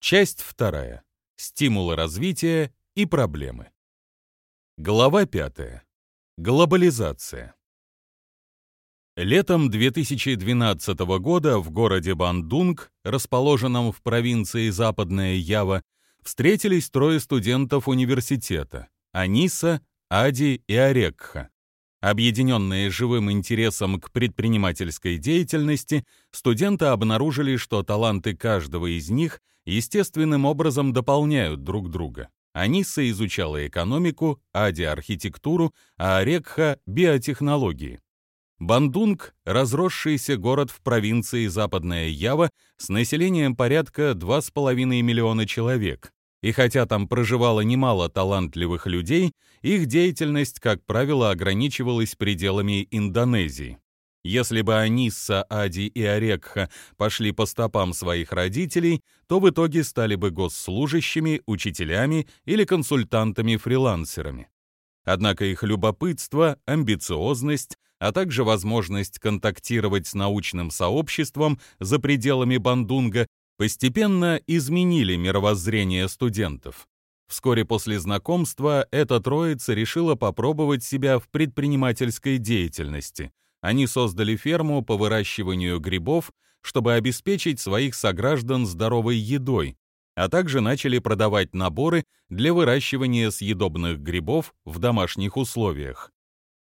Часть вторая. Стимулы развития и проблемы. Глава пятая. Глобализация. Летом 2012 года в городе Бандунг, расположенном в провинции Западная Ява, встретились трое студентов университета – Аниса, Ади и Орекха. Объединенные живым интересом к предпринимательской деятельности, студенты обнаружили, что таланты каждого из них естественным образом дополняют друг друга. Аниса изучала экономику, Ади – архитектуру, а Орекха – биотехнологии. Бандунг – разросшийся город в провинции Западная Ява с населением порядка 2,5 миллиона человек. И хотя там проживало немало талантливых людей, их деятельность, как правило, ограничивалась пределами Индонезии. Если бы Анисса, Ади и Орекха пошли по стопам своих родителей, то в итоге стали бы госслужащими, учителями или консультантами-фрилансерами. Однако их любопытство, амбициозность, а также возможность контактировать с научным сообществом за пределами Бандунга постепенно изменили мировоззрение студентов. Вскоре после знакомства эта троица решила попробовать себя в предпринимательской деятельности. Они создали ферму по выращиванию грибов, чтобы обеспечить своих сограждан здоровой едой, а также начали продавать наборы для выращивания съедобных грибов в домашних условиях.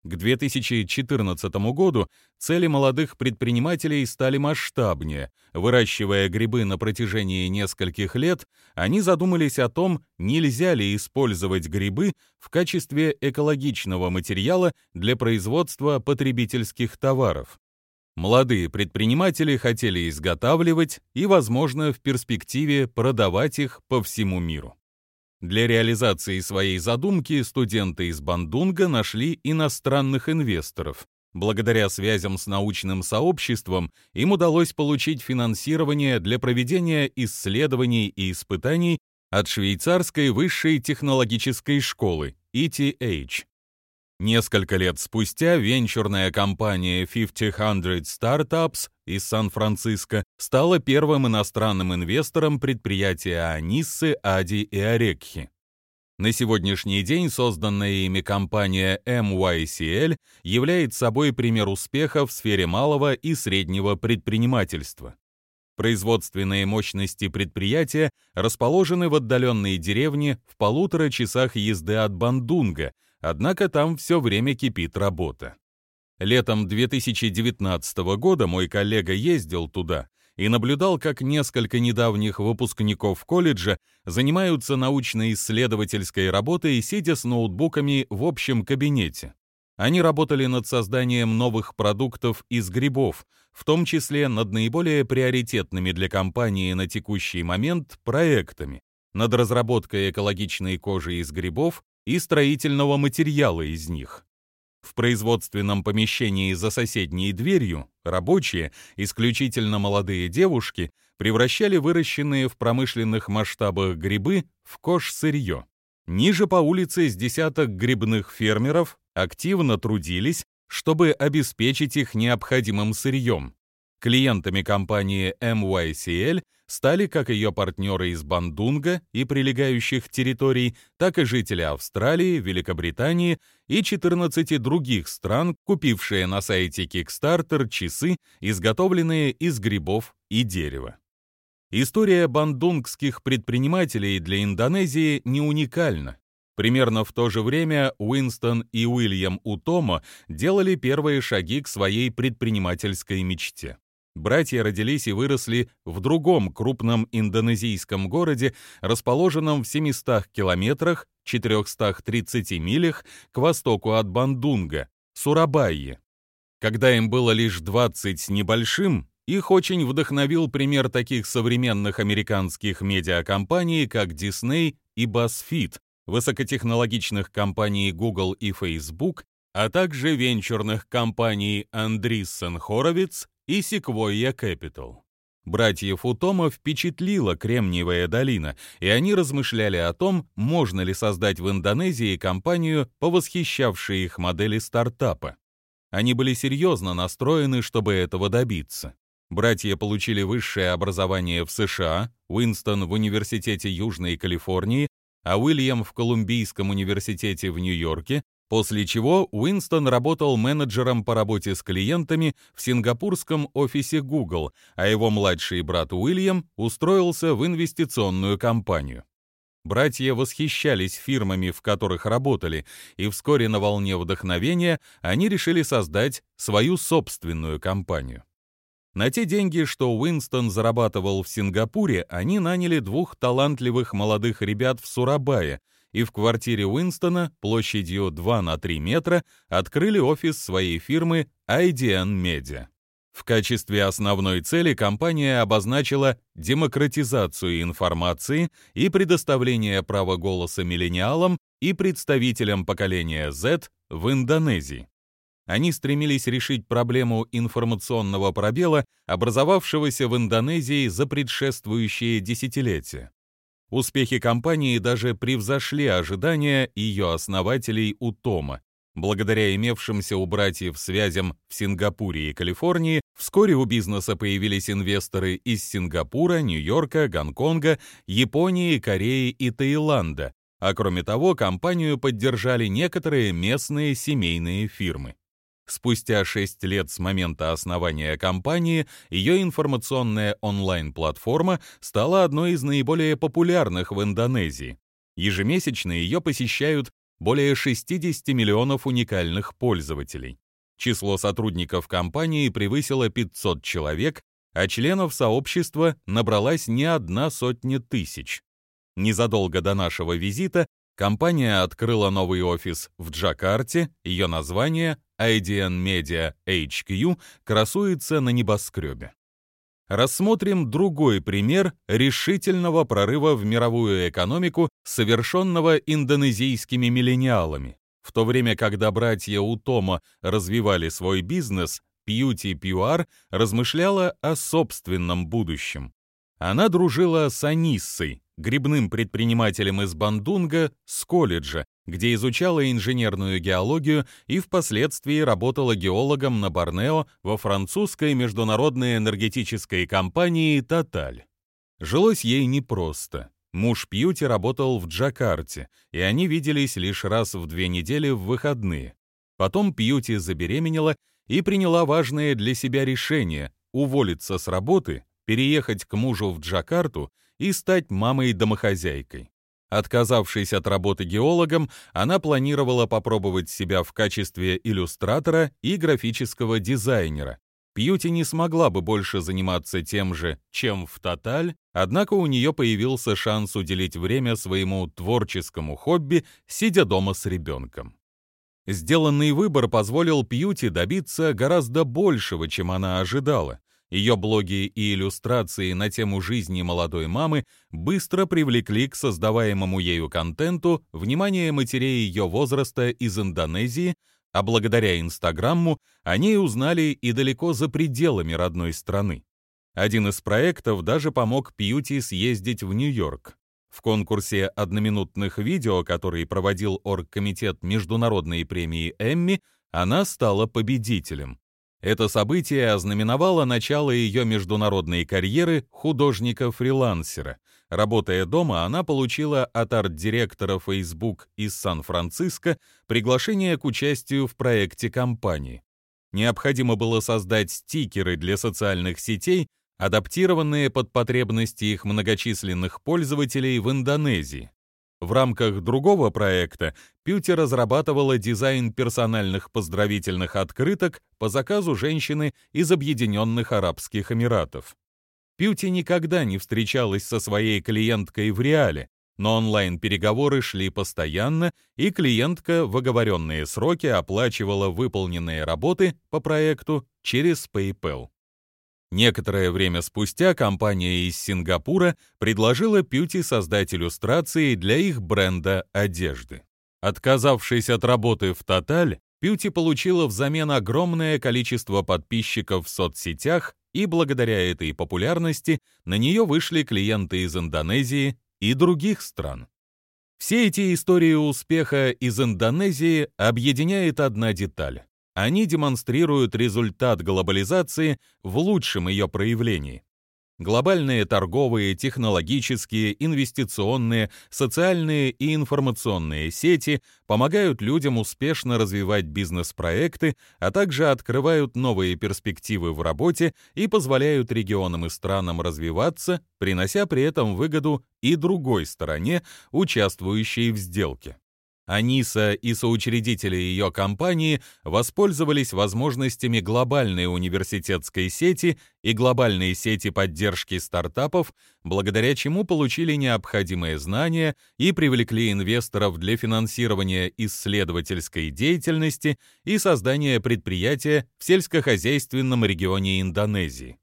К 2014 году цели молодых предпринимателей стали масштабнее. Выращивая грибы на протяжении нескольких лет, они задумались о том, нельзя ли использовать грибы в качестве экологичного материала для производства потребительских товаров. Молодые предприниматели хотели изготавливать и, возможно, в перспективе продавать их по всему миру. Для реализации своей задумки студенты из Бандунга нашли иностранных инвесторов. Благодаря связям с научным сообществом им удалось получить финансирование для проведения исследований и испытаний от швейцарской высшей технологической школы ETH. Несколько лет спустя венчурная компания 500 Startups из Сан-Франциско стала первым иностранным инвестором предприятия Аниссы, Ади и Орекхи. На сегодняшний день созданная ими компания MYCL является собой пример успеха в сфере малого и среднего предпринимательства. Производственные мощности предприятия расположены в отдаленной деревне в полутора часах езды от Бандунга – однако там все время кипит работа. Летом 2019 года мой коллега ездил туда и наблюдал, как несколько недавних выпускников колледжа занимаются научно-исследовательской работой, сидя с ноутбуками в общем кабинете. Они работали над созданием новых продуктов из грибов, в том числе над наиболее приоритетными для компании на текущий момент проектами, над разработкой экологичной кожи из грибов и строительного материала из них. В производственном помещении за соседней дверью рабочие, исключительно молодые девушки, превращали выращенные в промышленных масштабах грибы в кош-сырье. Ниже по улице с десяток грибных фермеров активно трудились, чтобы обеспечить их необходимым сырьем. Клиентами компании MYCL стали как ее партнеры из Бандунга и прилегающих территорий, так и жители Австралии, Великобритании и 14 других стран, купившие на сайте Kickstarter часы, изготовленные из грибов и дерева. История бандунгских предпринимателей для Индонезии не уникальна. Примерно в то же время Уинстон и Уильям Утомо делали первые шаги к своей предпринимательской мечте. Братья родились и выросли в другом крупном индонезийском городе, расположенном в 700 километрах, 430 милях к востоку от Бандунга, Сурабайи. Когда им было лишь 20 с небольшим, их очень вдохновил пример таких современных американских медиакомпаний, как Disney и BuzzFeed, высокотехнологичных компаний Google и Facebook, а также венчурных компаний Andreessen Horowitz и Sequoia Capital. Братьев Утома впечатлила Кремниевая долина, и они размышляли о том, можно ли создать в Индонезии компанию по восхищавшей их модели стартапа. Они были серьезно настроены, чтобы этого добиться. Братья получили высшее образование в США, Уинстон в Университете Южной Калифорнии, а Уильям в Колумбийском университете в Нью-Йорке, после чего Уинстон работал менеджером по работе с клиентами в сингапурском офисе Google, а его младший брат Уильям устроился в инвестиционную компанию. Братья восхищались фирмами, в которых работали, и вскоре на волне вдохновения они решили создать свою собственную компанию. На те деньги, что Уинстон зарабатывал в Сингапуре, они наняли двух талантливых молодых ребят в Сурабае и в квартире Уинстона площадью 2 на 3 метра открыли офис своей фирмы IDN Media. В качестве основной цели компания обозначила демократизацию информации и предоставление права голоса миллениалам и представителям поколения Z в Индонезии. Они стремились решить проблему информационного пробела, образовавшегося в Индонезии за предшествующие десятилетия. Успехи компании даже превзошли ожидания ее основателей Утома. Благодаря имевшимся у братьев связям в Сингапуре и Калифорнии, вскоре у бизнеса появились инвесторы из Сингапура, Нью-Йорка, Гонконга, Японии, Кореи и Таиланда, а кроме того, компанию поддержали некоторые местные семейные фирмы. Спустя 6 лет с момента основания компании, ее информационная онлайн-платформа стала одной из наиболее популярных в Индонезии. Ежемесячно ее посещают более 60 миллионов уникальных пользователей. Число сотрудников компании превысило 500 человек, а членов сообщества набралась не одна сотня тысяч. Незадолго до нашего визита компания открыла новый офис в Джакарте, ее название IDN Media HQ красуется на небоскребе. Рассмотрим другой пример решительного прорыва в мировую экономику, совершенного индонезийскими миллениалами. В то время, когда братья Утома развивали свой бизнес, Пьюти Пьюар размышляла о собственном будущем. Она дружила с Аниссой, грибным предпринимателем из Бандунга, с колледжа, где изучала инженерную геологию и впоследствии работала геологом на Борнео во французской международной энергетической компании «Тоталь». Жилось ей непросто. Муж Пьюти работал в Джакарте, и они виделись лишь раз в две недели в выходные. Потом Пьюти забеременела и приняла важное для себя решение — уволиться с работы, переехать к мужу в Джакарту и стать мамой-домохозяйкой. Отказавшись от работы геологом, она планировала попробовать себя в качестве иллюстратора и графического дизайнера. Пьюти не смогла бы больше заниматься тем же, чем в Тоталь, однако у нее появился шанс уделить время своему творческому хобби, сидя дома с ребенком. Сделанный выбор позволил Пьюти добиться гораздо большего, чем она ожидала. Ее блоги и иллюстрации на тему жизни молодой мамы быстро привлекли к создаваемому ею контенту внимание матерей ее возраста из Индонезии, а благодаря Инстаграмму о ней узнали и далеко за пределами родной страны. Один из проектов даже помог Пьюти съездить в Нью-Йорк. В конкурсе одноминутных видео, который проводил оргкомитет Международной премии Эмми, она стала победителем. Это событие ознаменовало начало ее международной карьеры художника-фрилансера. Работая дома, она получила от арт-директора Facebook из Сан-Франциско приглашение к участию в проекте компании. Необходимо было создать стикеры для социальных сетей, адаптированные под потребности их многочисленных пользователей в Индонезии. В рамках другого проекта Пьюти разрабатывала дизайн персональных поздравительных открыток по заказу женщины из Объединенных Арабских Эмиратов. Пьюти никогда не встречалась со своей клиенткой в реале, но онлайн-переговоры шли постоянно, и клиентка в оговоренные сроки оплачивала выполненные работы по проекту через PayPal. Некоторое время спустя компания из Сингапура предложила Пьюти создать иллюстрации для их бренда одежды. Отказавшись от работы в Тоталь, Пьюти получила взамен огромное количество подписчиков в соцсетях, и благодаря этой популярности на нее вышли клиенты из Индонезии и других стран. Все эти истории успеха из Индонезии объединяет одна деталь. Они демонстрируют результат глобализации в лучшем ее проявлении. Глобальные торговые, технологические, инвестиционные, социальные и информационные сети помогают людям успешно развивать бизнес-проекты, а также открывают новые перспективы в работе и позволяют регионам и странам развиваться, принося при этом выгоду и другой стороне, участвующей в сделке. Аниса и соучредители ее компании воспользовались возможностями глобальной университетской сети и глобальной сети поддержки стартапов, благодаря чему получили необходимые знания и привлекли инвесторов для финансирования исследовательской деятельности и создания предприятия в сельскохозяйственном регионе Индонезии.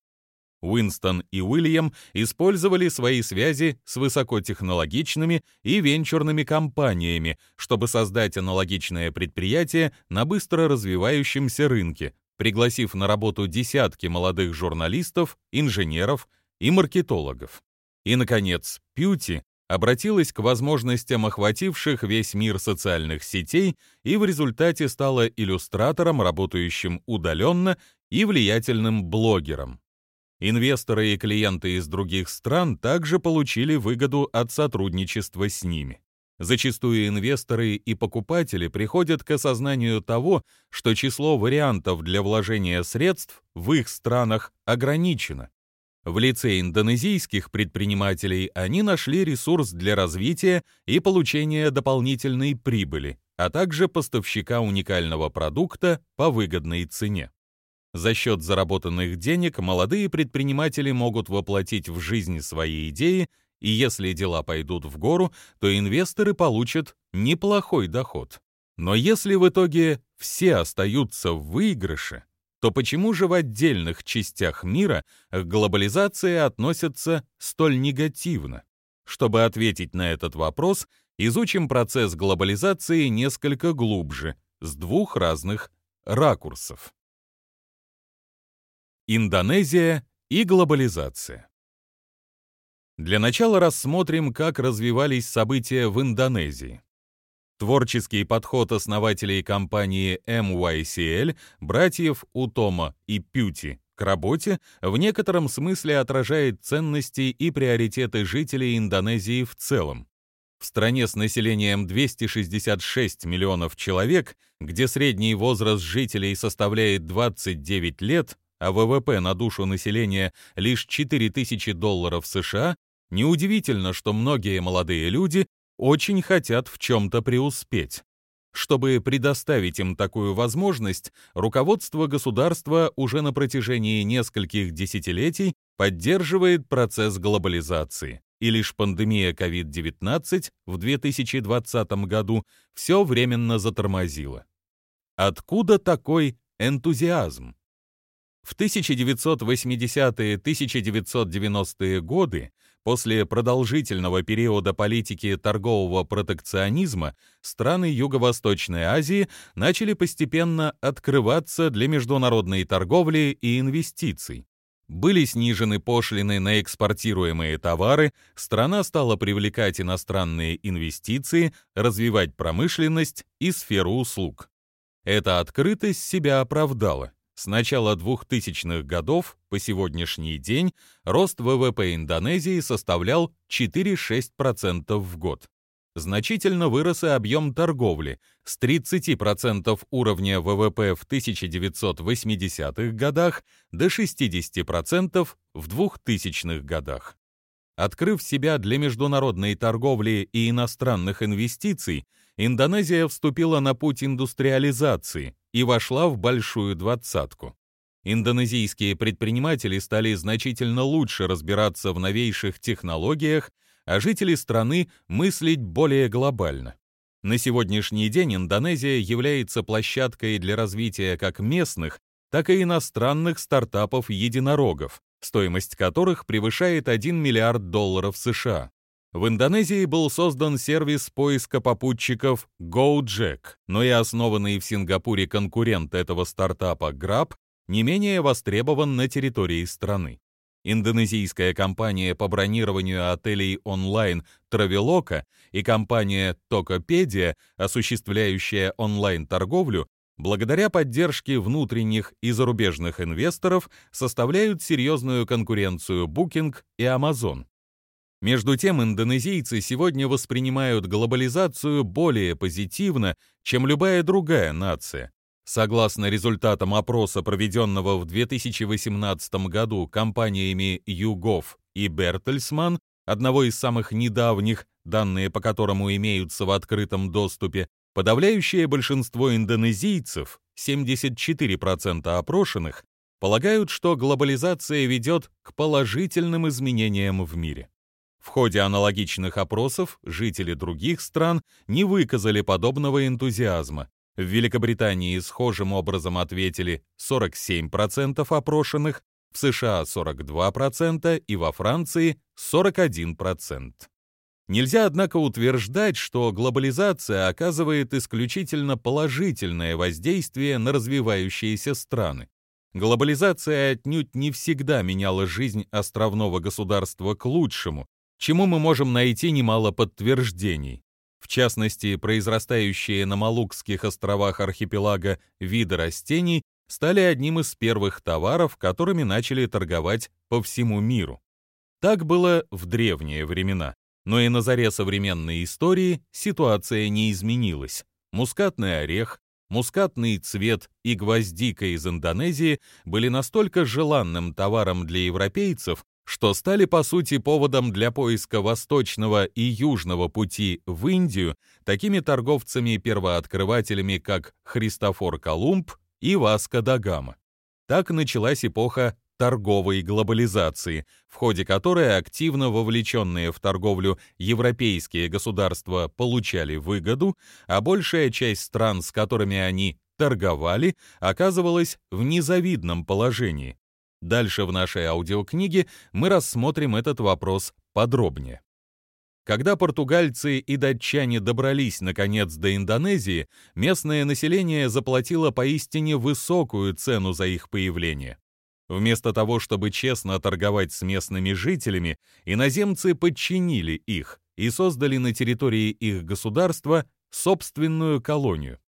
Уинстон и Уильям использовали свои связи с высокотехнологичными и венчурными компаниями, чтобы создать аналогичное предприятие на быстро развивающемся рынке, пригласив на работу десятки молодых журналистов, инженеров и маркетологов. И, наконец, Пьюти обратилась к возможностям охвативших весь мир социальных сетей и в результате стала иллюстратором, работающим удаленно, и влиятельным блогером. Инвесторы и клиенты из других стран также получили выгоду от сотрудничества с ними. Зачастую инвесторы и покупатели приходят к осознанию того, что число вариантов для вложения средств в их странах ограничено. В лице индонезийских предпринимателей они нашли ресурс для развития и получения дополнительной прибыли, а также поставщика уникального продукта по выгодной цене. За счет заработанных денег молодые предприниматели могут воплотить в жизнь свои идеи, и если дела пойдут в гору, то инвесторы получат неплохой доход. Но если в итоге все остаются в выигрыше, то почему же в отдельных частях мира к глобализации относятся столь негативно? Чтобы ответить на этот вопрос, изучим процесс глобализации несколько глубже, с двух разных ракурсов. Индонезия и глобализация. Для начала рассмотрим, как развивались события в Индонезии. Творческий подход основателей компании MYCL, братьев Утома и Пюти, к работе в некотором смысле отражает ценности и приоритеты жителей Индонезии в целом. В стране с населением 266 миллионов человек, где средний возраст жителей составляет 29 лет, а ВВП на душу населения лишь 4000 долларов США, неудивительно, что многие молодые люди очень хотят в чем-то преуспеть. Чтобы предоставить им такую возможность, руководство государства уже на протяжении нескольких десятилетий поддерживает процесс глобализации, и лишь пандемия COVID-19 в 2020 году все временно затормозила. Откуда такой энтузиазм? В 1980-1990-е годы, после продолжительного периода политики торгового протекционизма, страны Юго-Восточной Азии начали постепенно открываться для международной торговли и инвестиций. Были снижены пошлины на экспортируемые товары, страна стала привлекать иностранные инвестиции, развивать промышленность и сферу услуг. Эта открытость себя оправдала. С начала 2000-х годов по сегодняшний день рост ВВП Индонезии составлял 4-6% в год. Значительно вырос и объем торговли с 30% уровня ВВП в 1980-х годах до 60% в 2000-х годах. Открыв себя для международной торговли и иностранных инвестиций, Индонезия вступила на путь индустриализации и вошла в большую двадцатку. Индонезийские предприниматели стали значительно лучше разбираться в новейших технологиях, а жители страны мыслить более глобально. На сегодняшний день Индонезия является площадкой для развития как местных, так и иностранных стартапов-единорогов, стоимость которых превышает 1 миллиард долларов США. В Индонезии был создан сервис поиска попутчиков GoJack, но и основанный в Сингапуре конкурент этого стартапа Grab не менее востребован на территории страны. Индонезийская компания по бронированию отелей онлайн Traveloka и компания Tokopedia, осуществляющая онлайн-торговлю, благодаря поддержке внутренних и зарубежных инвесторов, составляют серьезную конкуренцию Booking и Amazon. Между тем, индонезийцы сегодня воспринимают глобализацию более позитивно, чем любая другая нация. Согласно результатам опроса, проведенного в 2018 году компаниями YouGov и Bertelsmann, одного из самых недавних, данные по которому имеются в открытом доступе, подавляющее большинство индонезийцев, 74% опрошенных, полагают, что глобализация ведет к положительным изменениям в мире. В ходе аналогичных опросов жители других стран не выказали подобного энтузиазма. В Великобритании схожим образом ответили 47% опрошенных, в США 42% и во Франции 41%. Нельзя, однако, утверждать, что глобализация оказывает исключительно положительное воздействие на развивающиеся страны. Глобализация отнюдь не всегда меняла жизнь островного государства к лучшему, чему мы можем найти немало подтверждений. В частности, произрастающие на Малукских островах архипелага виды растений стали одним из первых товаров, которыми начали торговать по всему миру. Так было в древние времена, но и на заре современной истории ситуация не изменилась. Мускатный орех, мускатный цвет и гвоздика из Индонезии были настолько желанным товаром для европейцев, что стали по сути поводом для поиска восточного и южного пути в Индию такими торговцами-первооткрывателями, как Христофор Колумб и Васко да Гама. Так началась эпоха торговой глобализации, в ходе которой активно вовлеченные в торговлю европейские государства получали выгоду, а большая часть стран, с которыми они торговали, оказывалась в незавидном положении. Дальше в нашей аудиокниге мы рассмотрим этот вопрос подробнее. Когда португальцы и датчане добрались, наконец, до Индонезии, местное население заплатило поистине высокую цену за их появление. Вместо того, чтобы честно торговать с местными жителями, иноземцы подчинили их и создали на территории их государства собственную колонию.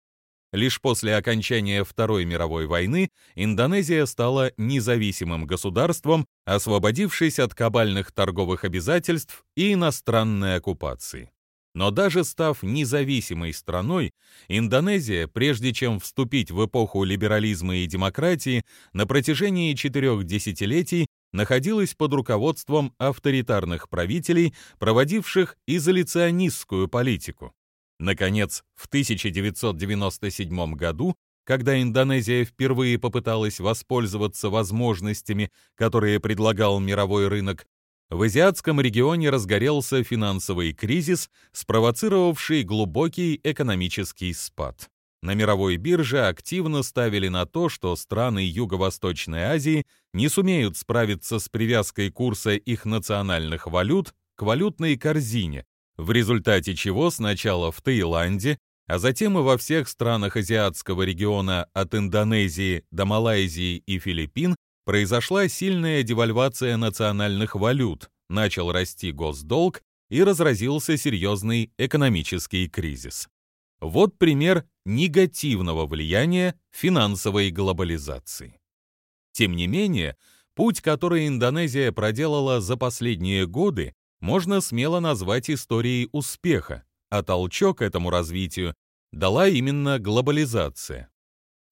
Лишь после окончания Второй мировой войны Индонезия стала независимым государством, освободившись от кабальных торговых обязательств и иностранной оккупации. Но даже став независимой страной, Индонезия, прежде чем вступить в эпоху либерализма и демократии, на протяжении четырех десятилетий находилась под руководством авторитарных правителей, проводивших изоляционистскую политику. Наконец, в 1997 году, когда Индонезия впервые попыталась воспользоваться возможностями, которые предлагал мировой рынок, в азиатском регионе разгорелся финансовый кризис, спровоцировавший глубокий экономический спад. На мировой бирже активно ставили на то, что страны Юго-Восточной Азии не сумеют справиться с привязкой курса их национальных валют к валютной корзине, в результате чего сначала в Таиланде, а затем и во всех странах азиатского региона от Индонезии до Малайзии и Филиппин произошла сильная девальвация национальных валют, начал расти госдолг и разразился серьезный экономический кризис. Вот пример негативного влияния финансовой глобализации. Тем не менее, путь, который Индонезия проделала за последние годы, можно смело назвать историей успеха, а толчок этому развитию дала именно глобализация.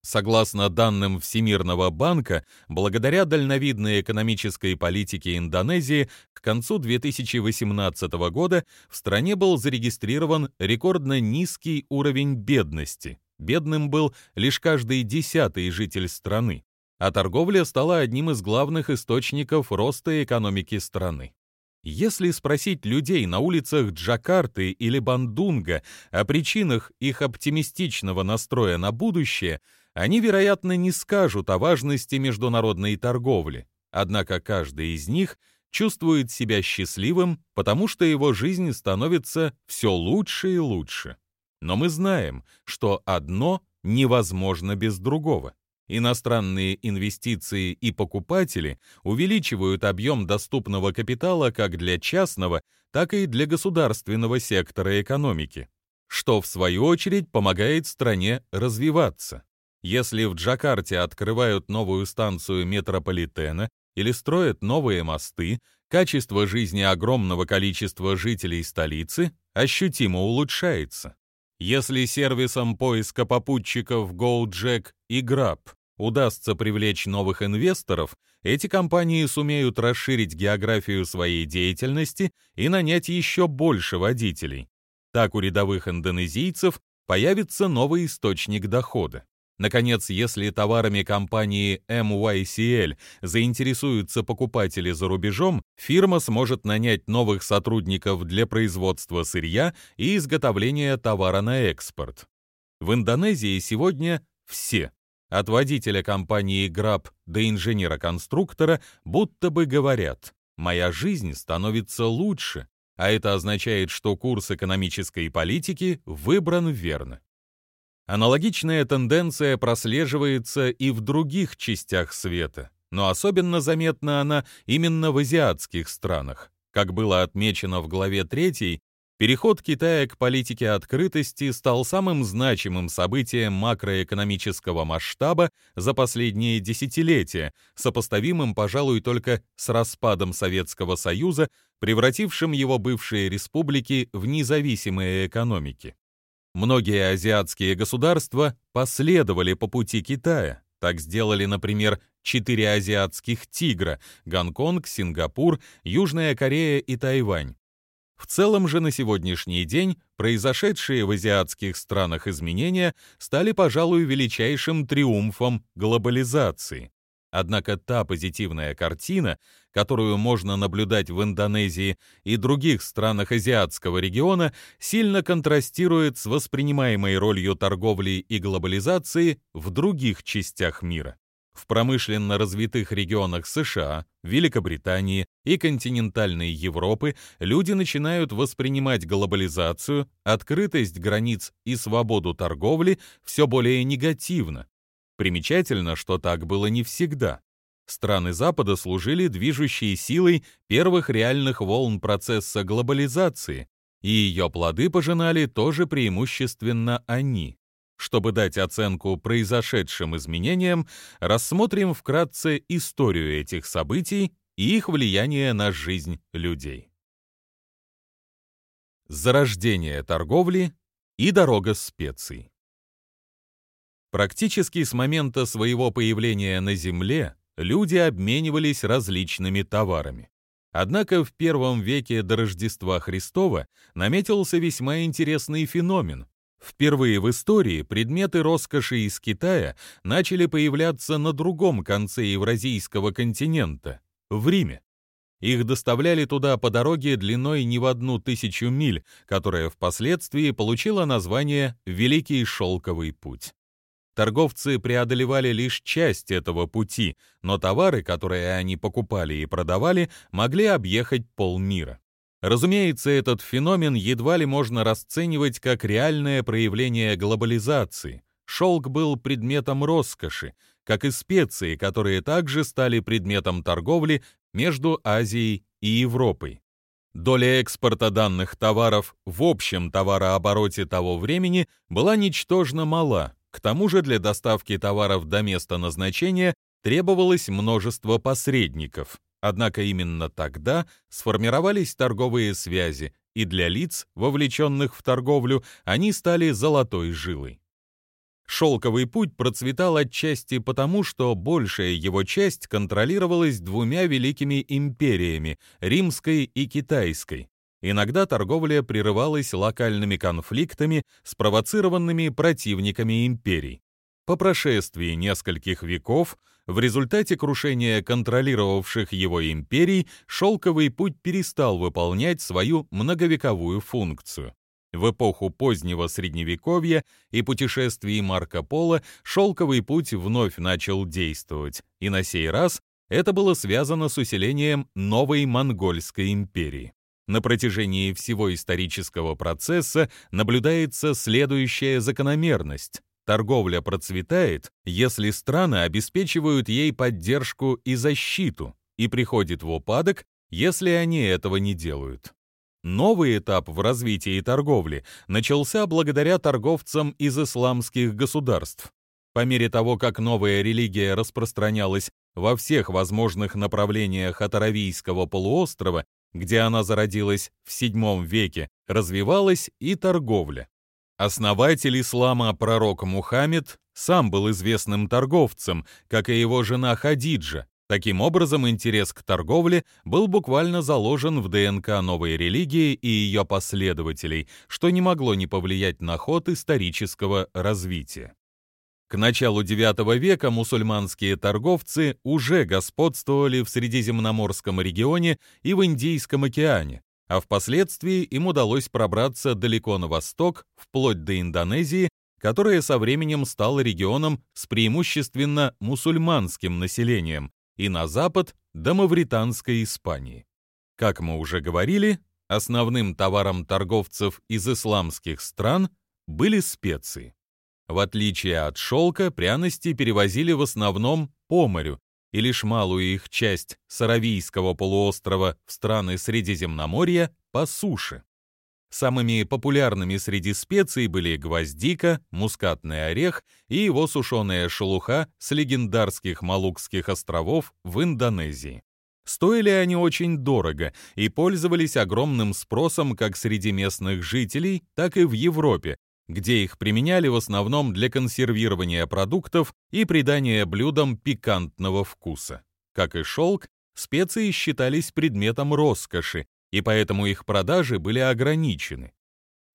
Согласно данным Всемирного банка, благодаря дальновидной экономической политике Индонезии, к концу 2018 года в стране был зарегистрирован рекордно низкий уровень бедности. Бедным был лишь каждый десятый житель страны, а торговля стала одним из главных источников роста экономики страны. Если спросить людей на улицах Джакарты или Бандунга о причинах их оптимистичного настроя на будущее, они, вероятно, не скажут о важности международной торговли. Однако каждый из них чувствует себя счастливым, потому что его жизнь становится все лучше и лучше. Но мы знаем, что одно невозможно без другого. Иностранные инвестиции и покупатели увеличивают объем доступного капитала как для частного, так и для государственного сектора экономики, что в свою очередь помогает стране развиваться. Если в Джакарте открывают новую станцию метрополитена или строят новые мосты, качество жизни огромного количества жителей столицы ощутимо улучшается. Если сервисом поиска попутчиков GoJack и Grab удастся привлечь новых инвесторов, эти компании сумеют расширить географию своей деятельности и нанять еще больше водителей. Так у рядовых индонезийцев появится новый источник дохода. Наконец, если товарами компании MYCL заинтересуются покупатели за рубежом, фирма сможет нанять новых сотрудников для производства сырья и изготовления товара на экспорт. В Индонезии сегодня все, от водителя компании Grab до инженера-конструктора, будто бы говорят «моя жизнь становится лучше», а это означает, что курс экономической политики выбран верно. Аналогичная тенденция прослеживается и в других частях света, но особенно заметна она именно в азиатских странах. Как было отмечено в главе 3, переход Китая к политике открытости стал самым значимым событием макроэкономического масштаба за последние десятилетия, сопоставимым, пожалуй, только с распадом Советского Союза, превратившим его бывшие республики в независимые экономики. Многие азиатские государства последовали по пути Китая. Так сделали, например, четыре азиатских тигра – Гонконг, Сингапур, Южная Корея и Тайвань. В целом же на сегодняшний день произошедшие в азиатских странах изменения стали, пожалуй, величайшим триумфом глобализации. Однако та позитивная картина, которую можно наблюдать в Индонезии и других странах азиатского региона, сильно контрастирует с воспринимаемой ролью торговли и глобализации в других частях мира. В промышленно развитых регионах США, Великобритании и континентальной Европы люди начинают воспринимать глобализацию, открытость границ и свободу торговли все более негативно, Примечательно, что так было не всегда. Страны Запада служили движущей силой первых реальных волн процесса глобализации, и ее плоды пожинали тоже преимущественно они. Чтобы дать оценку произошедшим изменениям, рассмотрим вкратце историю этих событий и их влияние на жизнь людей. Зарождение торговли и дорога специй. Практически с момента своего появления на Земле люди обменивались различными товарами. Однако в первом веке до Рождества Христова наметился весьма интересный феномен. Впервые в истории предметы роскоши из Китая начали появляться на другом конце Евразийского континента, в Риме. Их доставляли туда по дороге длиной не в одну тысячу миль, которая впоследствии получила название «Великий шелковый путь». Торговцы преодолевали лишь часть этого пути, но товары, которые они покупали и продавали, могли объехать полмира. Разумеется, этот феномен едва ли можно расценивать как реальное проявление глобализации. Шелк был предметом роскоши, как и специи, которые также стали предметом торговли между Азией и Европой. Доля экспорта данных товаров в общем товарообороте того времени была ничтожно мала, к тому же для доставки товаров до места назначения требовалось множество посредников. Однако именно тогда сформировались торговые связи, и для лиц, вовлеченных в торговлю, они стали золотой жилой. Шелковый путь процветал отчасти потому, что большая его часть контролировалась двумя великими империями – римской и китайской. Иногда торговля прерывалась локальными конфликтами, спровоцированными противниками империй. По прошествии нескольких веков, в результате крушения контролировавших его империй, шелковый путь перестал выполнять свою многовековую функцию. В эпоху позднего Средневековья и путешествий Марко Поло шелковый путь вновь начал действовать, и на сей раз это было связано с усилением новой монгольской империи. На протяжении всего исторического процесса наблюдается следующая закономерность. Торговля процветает, если страны обеспечивают ей поддержку и защиту, и приходит в упадок, если они этого не делают. Новый этап в развитии торговли начался благодаря торговцам из исламских государств. по мере того, как новая религия распространялась во всех возможных направлениях от Аравийского полуострова, где она зародилась в VII веке, развивалась и торговля. Основатель ислама пророк Мухаммед сам был известным торговцем, как и его жена Хадиджа. Таким образом, интерес к торговле был буквально заложен в ДНК новой религии и ее последователей, что не могло не повлиять на ход исторического развития. К началу IX века мусульманские торговцы уже господствовали в Средиземноморском регионе и в Индийском океане, а впоследствии им удалось пробраться далеко на восток, вплоть до Индонезии, которая со временем стала регионом с преимущественно мусульманским населением, и на запад до Мавританской Испании. Как мы уже говорили, основным товаром торговцев из исламских стран были специи. В отличие от шелка, пряности перевозили в основном по морю, и лишь малую их часть с полуострова в страны Средиземноморья по суше. Самыми популярными среди специй были гвоздика, мускатный орех и его сушеная шелуха с легендарских Малукских островов в Индонезии. Стоили они очень дорого и пользовались огромным спросом как среди местных жителей, так и в Европе, где их применяли в основном для консервирования продуктов и придания блюдам пикантного вкуса. Как и шелк, специи считались предметом роскоши, и поэтому их продажи были ограничены.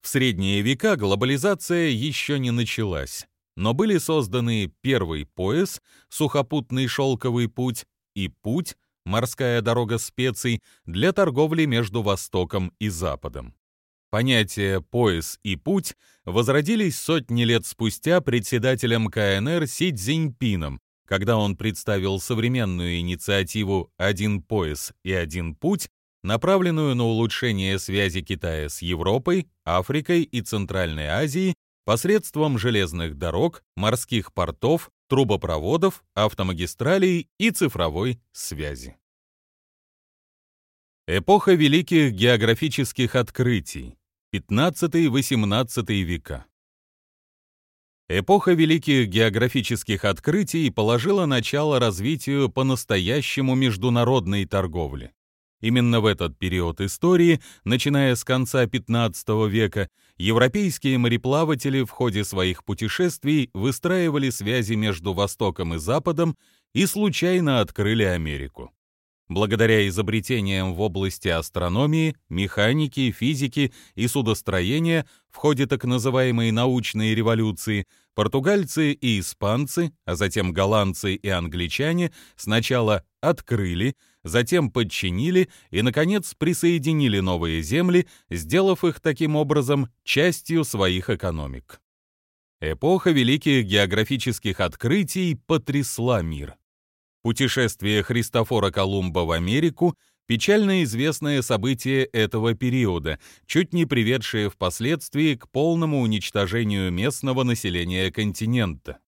В средние века глобализация еще не началась, но были созданы первый пояс, сухопутный шелковый путь и путь, морская дорога специй, для торговли между Востоком и Западом. Понятия «пояс» и «путь» возродились сотни лет спустя председателем КНР Си Цзиньпином, когда он представил современную инициативу «Один пояс и один путь», направленную на улучшение связи Китая с Европой, Африкой и Центральной Азией посредством железных дорог, морских портов, трубопроводов, автомагистралей и цифровой связи. Эпоха великих географических открытий 15-18 века. Эпоха великих географических открытий положила начало развитию по-настоящему международной торговли. Именно в этот период истории, начиная с конца XV века, европейские мореплаватели в ходе своих путешествий выстраивали связи между Востоком и Западом и случайно открыли Америку. Благодаря изобретениям в области астрономии, механики, физики и судостроения в ходе так называемой научной революции португальцы и испанцы, а затем голландцы и англичане сначала открыли, затем подчинили и, наконец, присоединили новые земли, сделав их таким образом частью своих экономик. Эпоха великих географических открытий потрясла мир. Путешествие Христофора Колумба в Америку – печально известное событие этого периода, чуть не приведшее впоследствии к полному уничтожению местного населения континента.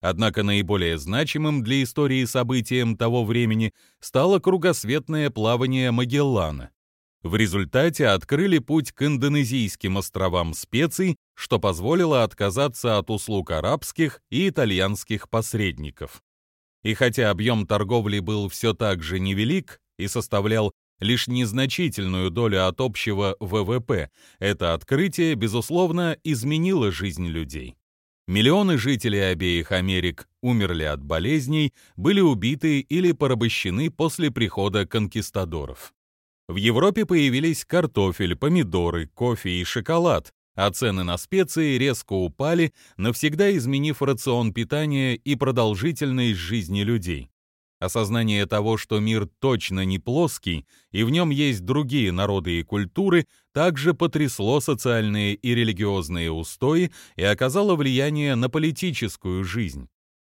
Однако наиболее значимым для истории событием того времени стало кругосветное плавание Магеллана. В результате открыли путь к индонезийским островам специй, что позволило отказаться от услуг арабских и итальянских посредников. И хотя объем торговли был все так же невелик и составлял лишь незначительную долю от общего ВВП, это открытие, безусловно, изменило жизнь людей. Миллионы жителей обеих Америк умерли от болезней, были убиты или порабощены после прихода конкистадоров. В Европе появились картофель, помидоры, кофе и шоколад, а цены на специи резко упали, навсегда изменив рацион питания и продолжительность жизни людей. Осознание того, что мир точно не плоский, и в нем есть другие народы и культуры, также потрясло социальные и религиозные устои и оказало влияние на политическую жизнь.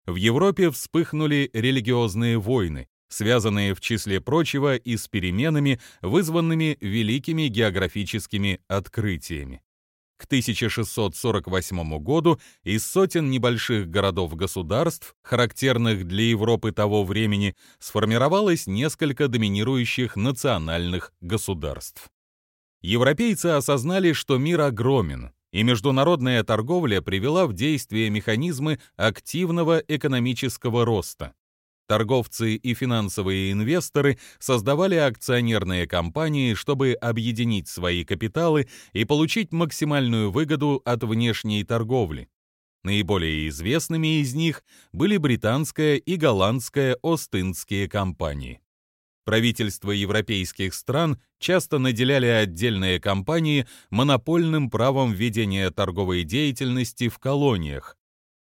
В Европе вспыхнули религиозные войны, связанные в числе прочего и с переменами, вызванными великими географическими открытиями. К 1648 году из сотен небольших городов-государств, характерных для Европы того времени, сформировалось несколько доминирующих национальных государств. Европейцы осознали, что мир огромен, и международная торговля привела в действие механизмы активного экономического роста. Торговцы и финансовые инвесторы создавали акционерные компании, чтобы объединить свои капиталы и получить максимальную выгоду от внешней торговли. Наиболее известными из них были британская и голландская Остинские компании. Правительства европейских стран часто наделяли отдельные компании монопольным правом ведения торговой деятельности в колониях.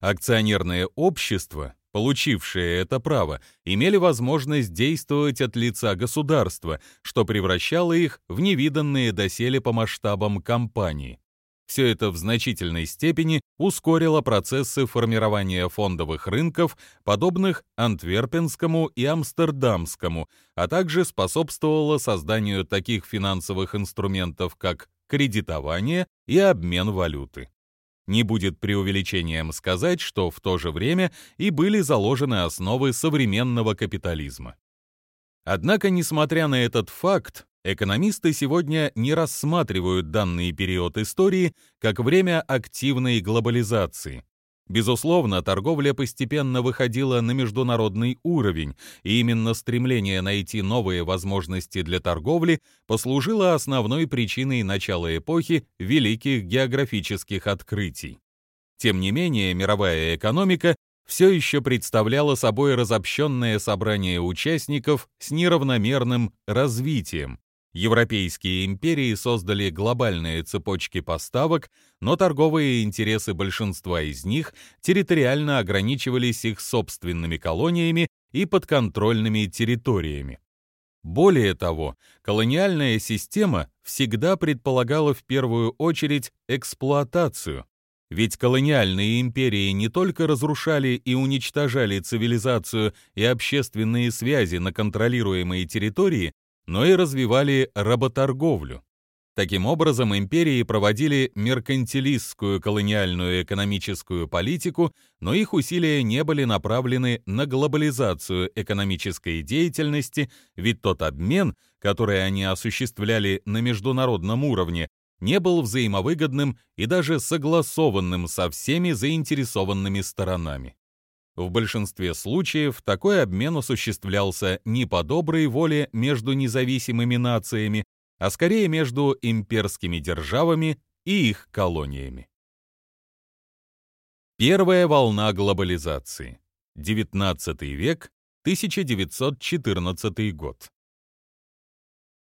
Акционерные общества получившие это право, имели возможность действовать от лица государства, что превращало их в невиданные доселе по масштабам компании. Все это в значительной степени ускорило процессы формирования фондовых рынков, подобных Антверпенскому и Амстердамскому, а также способствовало созданию таких финансовых инструментов, как кредитование и обмен валюты. Не будет преувеличением сказать, что в то же время и были заложены основы современного капитализма. Однако, несмотря на этот факт, экономисты сегодня не рассматривают данный период истории как время активной глобализации. Безусловно, торговля постепенно выходила на международный уровень, и именно стремление найти новые возможности для торговли послужило основной причиной начала эпохи великих географических открытий. Тем не менее, мировая экономика все еще представляла собой разобщенное собрание участников с неравномерным развитием, Европейские империи создали глобальные цепочки поставок, но торговые интересы большинства из них территориально ограничивались их собственными колониями и подконтрольными территориями. Более того, колониальная система всегда предполагала в первую очередь эксплуатацию, ведь колониальные империи не только разрушали и уничтожали цивилизацию и общественные связи на контролируемой территории, но и развивали работорговлю. Таким образом, империи проводили меркантилистскую колониальную экономическую политику, но их усилия не были направлены на глобализацию экономической деятельности, ведь тот обмен, который они осуществляли на международном уровне, не был взаимовыгодным и даже согласованным со всеми заинтересованными сторонами. В большинстве случаев такой обмен осуществлялся не по доброй воле между независимыми нациями, а скорее между имперскими державами и их колониями. Первая волна глобализации. 19 век, 1914 год.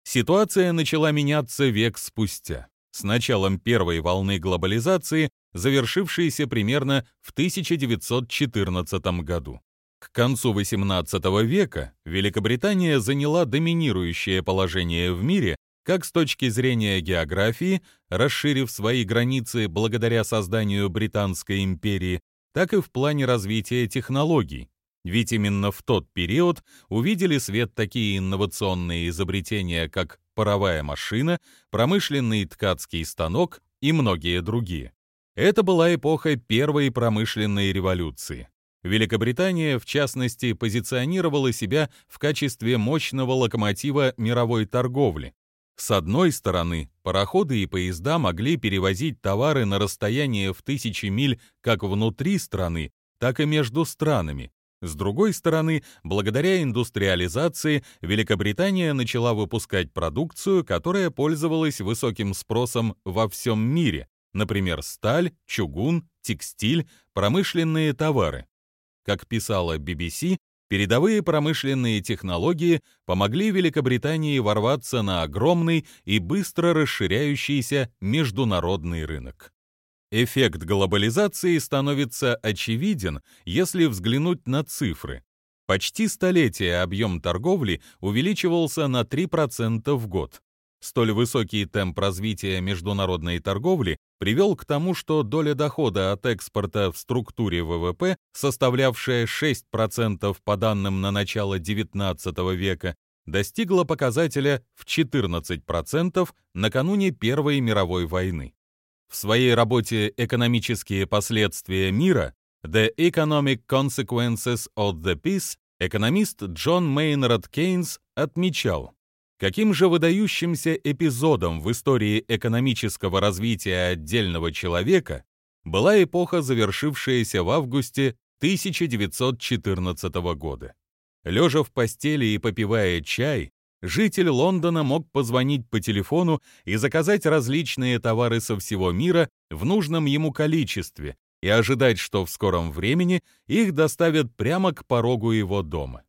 Ситуация начала меняться век спустя. С началом первой волны глобализации завершившийся примерно в 1914 году. К концу XVIII века Великобритания заняла доминирующее положение в мире как с точки зрения географии, расширив свои границы благодаря созданию Британской империи, так и в плане развития технологий. Ведь именно в тот период увидели свет такие инновационные изобретения, как паровая машина, промышленный ткацкий станок и многие другие. Это была эпоха первой промышленной революции. Великобритания, в частности, позиционировала себя в качестве мощного локомотива мировой торговли. С одной стороны, пароходы и поезда могли перевозить товары на расстояние в тысячи миль как внутри страны, так и между странами. С другой стороны, благодаря индустриализации Великобритания начала выпускать продукцию, которая пользовалась высоким спросом во всем мире, например, сталь, чугун, текстиль, промышленные товары. Как писала BBC, передовые промышленные технологии помогли Великобритании ворваться на огромный и быстро расширяющийся международный рынок. Эффект глобализации становится очевиден, если взглянуть на цифры. Почти столетие объем торговли увеличивался на 3% в год. Столь высокий темп развития международной торговли привел к тому, что доля дохода от экспорта в структуре ВВП, составлявшая 6% по данным на начало XIX века, достигла показателя в 14% накануне Первой мировой войны. В своей работе «Экономические последствия мира» The Economic Consequences of the Peace экономист Джон Мейнард Кейнс отмечал, Каким же выдающимся эпизодом в истории экономического развития отдельного человека была эпоха, завершившаяся в августе 1914 года. Лежа в постели и попивая чай, житель Лондона мог позвонить по телефону и заказать различные товары со всего мира в нужном ему количестве и ожидать, что в скором времени их доставят прямо к порогу его дома.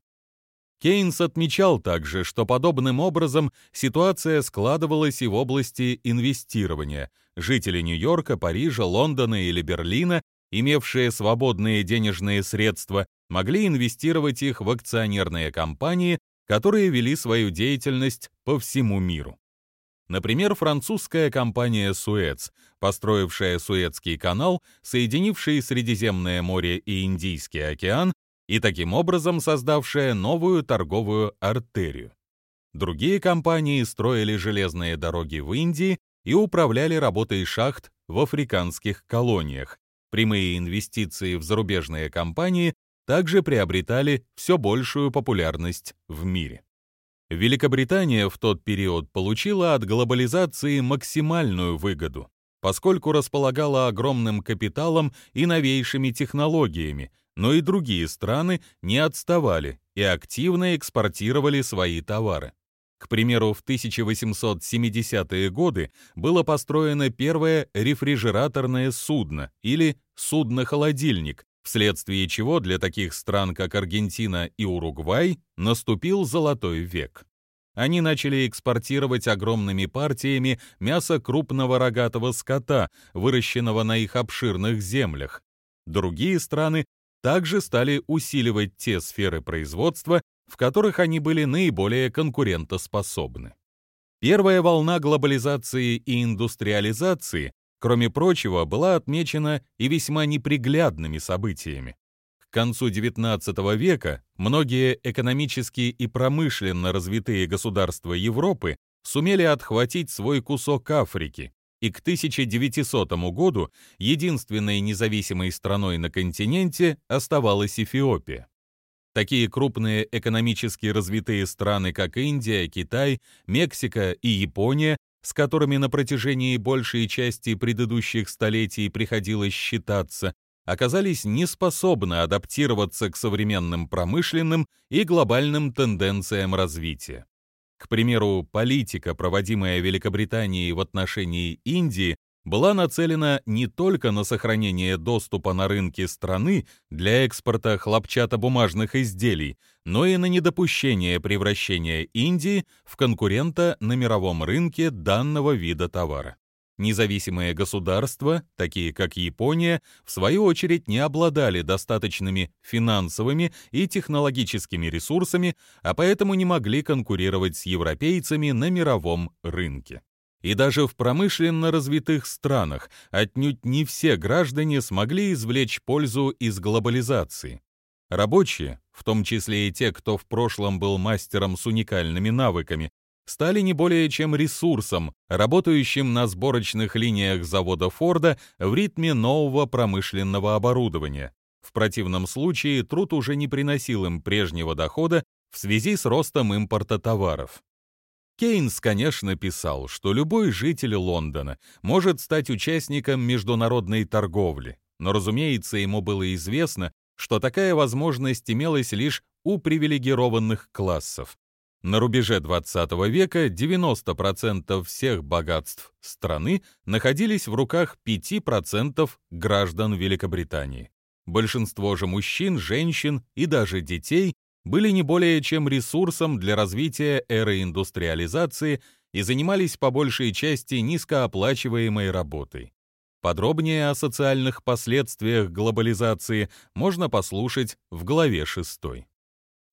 Кейнс отмечал также, что подобным образом ситуация складывалась и в области инвестирования. Жители Нью-Йорка, Парижа, Лондона или Берлина, имевшие свободные денежные средства, могли инвестировать их в акционерные компании, которые вели свою деятельность по всему миру. Например, французская компания «Суэц», построившая Суэцкий канал, соединивший Средиземное море и Индийский океан, и таким образом создавшая новую торговую артерию. Другие компании строили железные дороги в Индии и управляли работой шахт в африканских колониях. Прямые инвестиции в зарубежные компании также приобретали все большую популярность в мире. Великобритания в тот период получила от глобализации максимальную выгоду, поскольку располагала огромным капиталом и новейшими технологиями, но и другие страны не отставали и активно экспортировали свои товары. К примеру, в 1870-е годы было построено первое рефрижераторное судно или судно-холодильник, вследствие чего для таких стран, как Аргентина и Уругвай, наступил золотой век. Они начали экспортировать огромными партиями мясо крупного рогатого скота, выращенного на их обширных землях. Другие страны также стали усиливать те сферы производства, в которых они были наиболее конкурентоспособны. Первая волна глобализации и индустриализации, кроме прочего, была отмечена и весьма неприглядными событиями. К концу XIX века многие экономически и промышленно развитые государства Европы сумели отхватить свой кусок Африки, и к 1900 году единственной независимой страной на континенте оставалась Эфиопия. Такие крупные экономически развитые страны, как Индия, Китай, Мексика и Япония, с которыми на протяжении большей части предыдущих столетий приходилось считаться, оказались неспособны адаптироваться к современным промышленным и глобальным тенденциям развития. К примеру, политика, проводимая Великобританией в отношении Индии, была нацелена не только на сохранение доступа на рынки страны для экспорта хлопчатобумажных изделий, но и на недопущение превращения Индии в конкурента на мировом рынке данного вида товара. Независимые государства, такие как Япония, в свою очередь не обладали достаточными финансовыми и технологическими ресурсами, а поэтому не могли конкурировать с европейцами на мировом рынке. И даже в промышленно развитых странах отнюдь не все граждане смогли извлечь пользу из глобализации. Рабочие, в том числе и те, кто в прошлом был мастером с уникальными навыками, стали не более чем ресурсом, работающим на сборочных линиях завода Форда в ритме нового промышленного оборудования. В противном случае труд уже не приносил им прежнего дохода в связи с ростом импорта товаров. Кейнс, конечно, писал, что любой житель Лондона может стать участником международной торговли, но, разумеется, ему было известно, что такая возможность имелась лишь у привилегированных классов, на рубеже 20 века 90% всех богатств страны находились в руках 5% граждан Великобритании. Большинство же мужчин, женщин и даже детей были не более чем ресурсом для развития эры индустриализации и занимались по большей части низкооплачиваемой работой. Подробнее о социальных последствиях глобализации можно послушать в главе 6.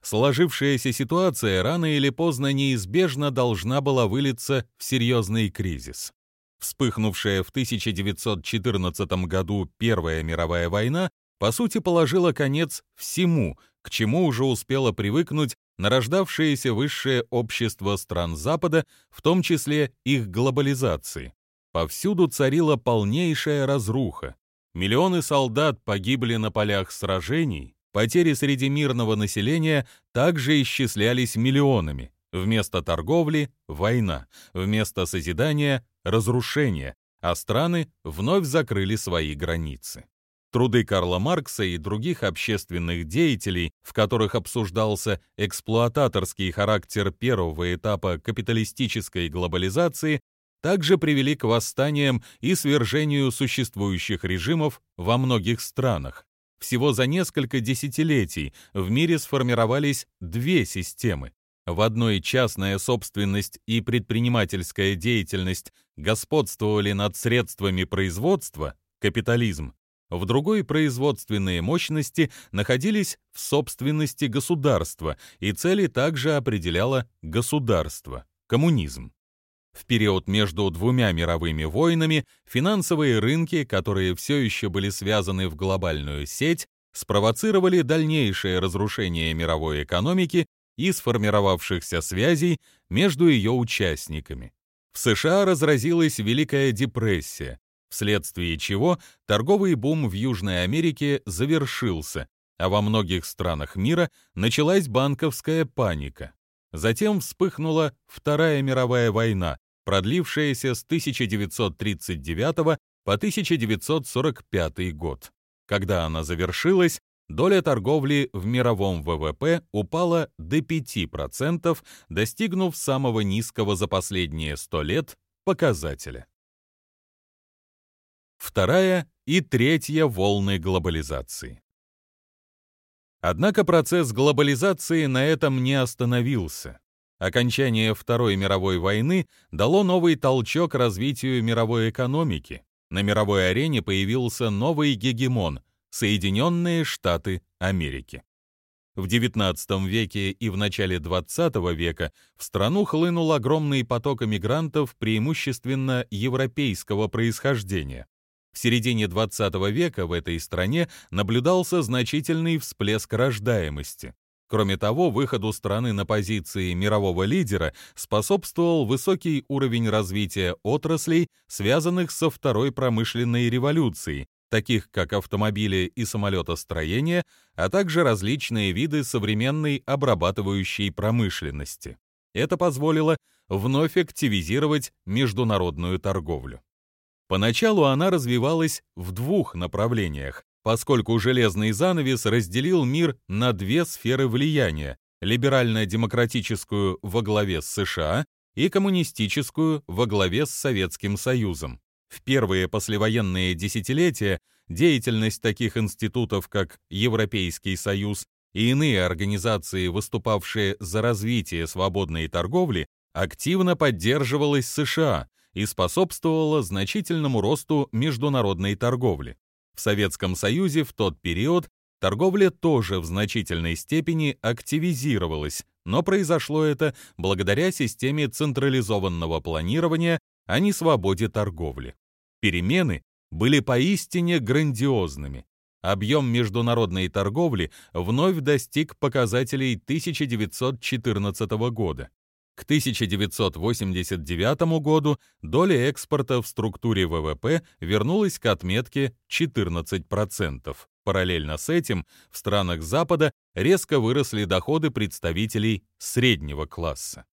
Сложившаяся ситуация рано или поздно неизбежно должна была вылиться в серьезный кризис. Вспыхнувшая в 1914 году Первая мировая война по сути положила конец всему, к чему уже успело привыкнуть нарождавшееся высшее общество стран Запада, в том числе их глобализации. Повсюду царила полнейшая разруха. Миллионы солдат погибли на полях сражений, Потери среди мирного населения также исчислялись миллионами. Вместо торговли – война, вместо созидания – разрушение, а страны вновь закрыли свои границы. Труды Карла Маркса и других общественных деятелей, в которых обсуждался эксплуататорский характер первого этапа капиталистической глобализации, также привели к восстаниям и свержению существующих режимов во многих странах. Всего за несколько десятилетий в мире сформировались две системы. В одной частная собственность и предпринимательская деятельность господствовали над средствами производства, капитализм, в другой производственные мощности находились в собственности государства, и цели также определяло государство, коммунизм. В период между двумя мировыми войнами финансовые рынки, которые все еще были связаны в глобальную сеть, спровоцировали дальнейшее разрушение мировой экономики и сформировавшихся связей между ее участниками. В США разразилась Великая депрессия, вследствие чего торговый бум в Южной Америке завершился, а во многих странах мира началась банковская паника. Затем вспыхнула Вторая мировая война, продлившаяся с 1939 по 1945 год. Когда она завершилась, доля торговли в мировом ВВП упала до 5%, достигнув самого низкого за последние 100 лет показателя вторая и третья волны глобализации. Однако процесс глобализации на этом не остановился. Окончание Второй мировой войны дало новый толчок развитию мировой экономики. На мировой арене появился новый гегемон – Соединенные Штаты Америки. В XIX веке и в начале XX века в страну хлынул огромный поток эмигрантов преимущественно европейского происхождения. В середине 20 века в этой стране наблюдался значительный всплеск рождаемости. Кроме того, выходу страны на позиции мирового лидера способствовал высокий уровень развития отраслей, связанных со второй промышленной революцией, таких как автомобили и самолетостроение, а также различные виды современной обрабатывающей промышленности. Это позволило вновь активизировать международную торговлю. Поначалу она развивалась в двух направлениях, поскольку железный занавес разделил мир на две сферы влияния – либерально-демократическую во главе с США и коммунистическую во главе с Советским Союзом. В первые послевоенные десятилетия деятельность таких институтов, как Европейский Союз и иные организации, выступавшие за развитие свободной торговли, активно поддерживалась США, и способствовало значительному росту международной торговли. В Советском Союзе в тот период торговля тоже в значительной степени активизировалась, но произошло это благодаря системе централизованного планирования, а не свободе торговли. Перемены были поистине грандиозными. Объем международной торговли вновь достиг показателей 1914 года. К 1989 году доля экспорта в структуре ВВП вернулась к отметке 14%. Параллельно с этим в странах Запада резко выросли доходы представителей среднего класса.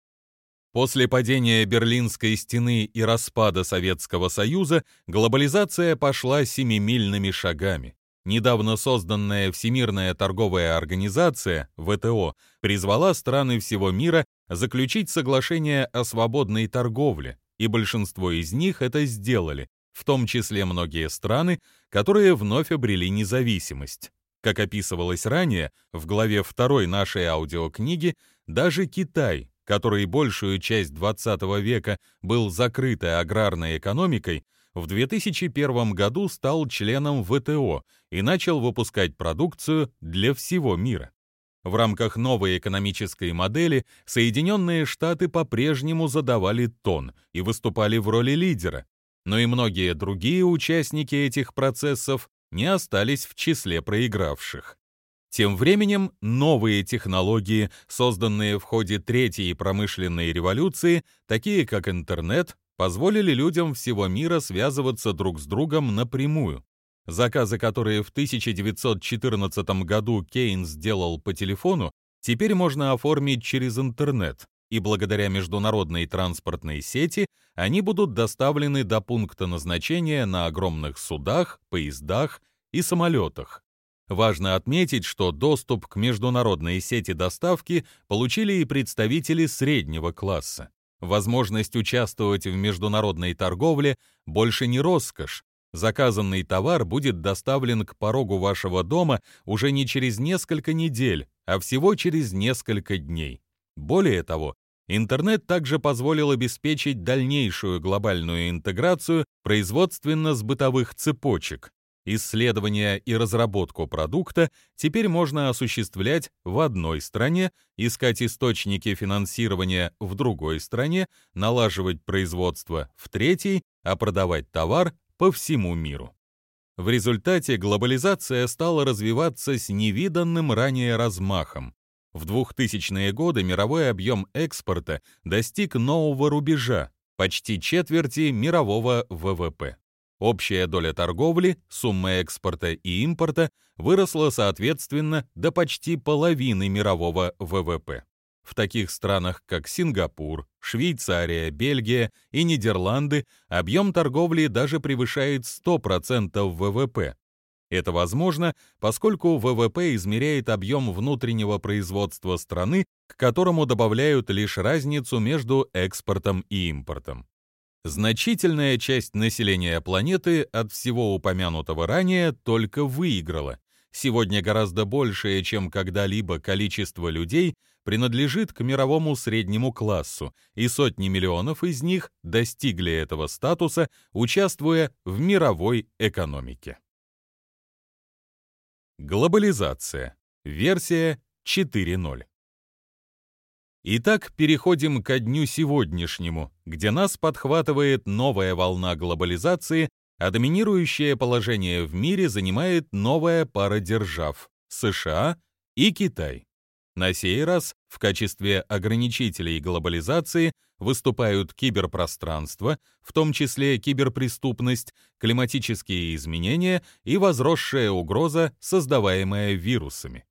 После падения Берлинской стены и распада Советского Союза глобализация пошла семимильными шагами. Недавно созданная Всемирная торговая организация, ВТО, призвала страны всего мира заключить соглашение о свободной торговле, и большинство из них это сделали, в том числе многие страны, которые вновь обрели независимость. Как описывалось ранее, в главе 2 нашей аудиокниги, даже Китай, который большую часть XX века был закрытой аграрной экономикой, в 2001 году стал членом ВТО и начал выпускать продукцию для всего мира. В рамках новой экономической модели Соединенные Штаты по-прежнему задавали тон и выступали в роли лидера, но и многие другие участники этих процессов не остались в числе проигравших. Тем временем новые технологии, созданные в ходе Третьей промышленной революции, такие как интернет, позволили людям всего мира связываться друг с другом напрямую. Заказы, которые в 1914 году Кейн сделал по телефону, теперь можно оформить через интернет. и благодаря международной транспортной сети они будут доставлены до пункта назначения на огромных судах, поездах и самолетах. Важно отметить, что доступ к международной сети доставки получили и представители среднего класса. Возможность участвовать в международной торговле больше не роскошь. Заказанный товар будет доставлен к порогу вашего дома уже не через несколько недель, а всего через несколько дней. Более того, интернет также позволил обеспечить дальнейшую глобальную интеграцию производственно-сбытовых цепочек. Исследование и разработку продукта теперь можно осуществлять в одной стране, искать источники финансирования в другой стране, налаживать производство в третьей, а продавать товар по всему миру. В результате глобализация стала развиваться с невиданным ранее размахом. В 2000-е годы мировой объем экспорта достиг нового рубежа, почти четверти мирового ВВП. Общая доля торговли, сумма экспорта и импорта выросла соответственно до почти половины мирового ВВП. В таких странах, как Сингапур, Швейцария, Бельгия и Нидерланды объем торговли даже превышает 100% ВВП, это возможно, поскольку ВВП измеряет объем внутреннего производства страны, к которому добавляют лишь разницу между экспортом и импортом. Значительная часть населения планеты от всего упомянутого ранее только выиграла. Сегодня гораздо большее, чем когда-либо количество людей принадлежит к мировому среднему классу, и сотни миллионов из них достигли этого статуса, участвуя в мировой экономике. Глобализация. Версия 4.0. Итак, переходим ко дню сегодняшнему, где нас подхватывает новая волна глобализации, а доминирующее положение в мире занимает новая пара держав – США и Китай. На сей раз в качестве ограничителей глобализации выступают киберпространство, в том числе киберпреступность, климатические изменения и возросшая угроза, создаваемая вирусами.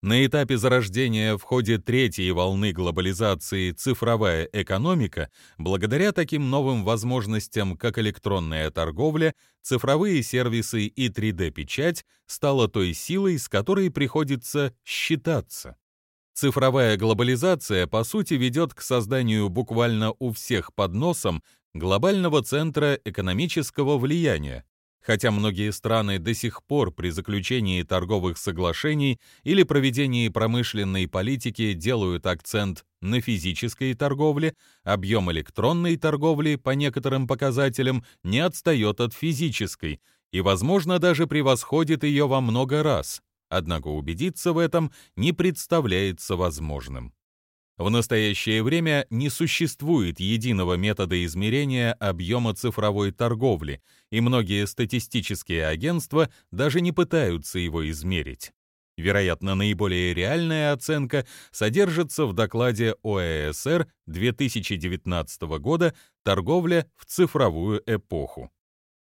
На этапе зарождения в ходе третьей волны глобализации цифровая экономика, благодаря таким новым возможностям, как электронная торговля, цифровые сервисы и 3D-печать, стала той силой, с которой приходится считаться. Цифровая глобализация, по сути, ведет к созданию буквально у всех под носом глобального центра экономического влияния, хотя многие страны до сих пор при заключении торговых соглашений или проведении промышленной политики делают акцент на физической торговле, объем электронной торговли по некоторым показателям не отстает от физической и, возможно, даже превосходит ее во много раз однако убедиться в этом не представляется возможным. В настоящее время не существует единого метода измерения объема цифровой торговли, и многие статистические агентства даже не пытаются его измерить. Вероятно, наиболее реальная оценка содержится в докладе ОЭСР 2019 года «Торговля в цифровую эпоху».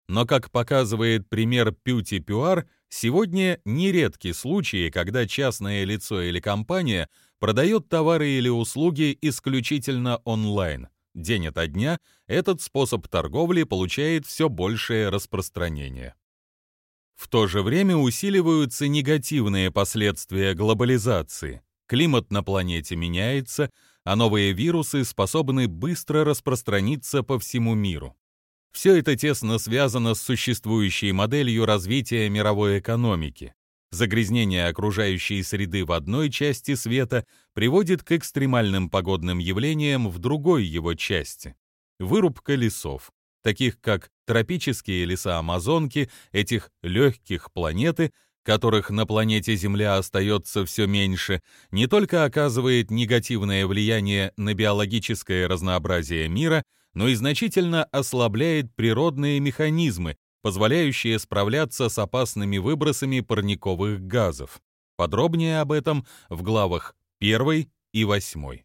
Но, как показывает пример Пюти Пюар, сегодня нередки случаи, когда частное лицо или компания продает товары или услуги исключительно онлайн. День ото дня этот способ торговли получает все большее распространение. В то же время усиливаются негативные последствия глобализации. Климат на планете меняется, а новые вирусы способны быстро распространиться по всему миру. Все это тесно связано с существующей моделью развития мировой экономики. Загрязнение окружающей среды в одной части света приводит к экстремальным погодным явлениям в другой его части. Вырубка лесов, таких как тропические леса Амазонки, этих легких планеты, которых на планете Земля остается все меньше, не только оказывает негативное влияние на биологическое разнообразие мира, но и значительно ослабляет природные механизмы, позволяющие справляться с опасными выбросами парниковых газов. Подробнее об этом в главах 1 и 8.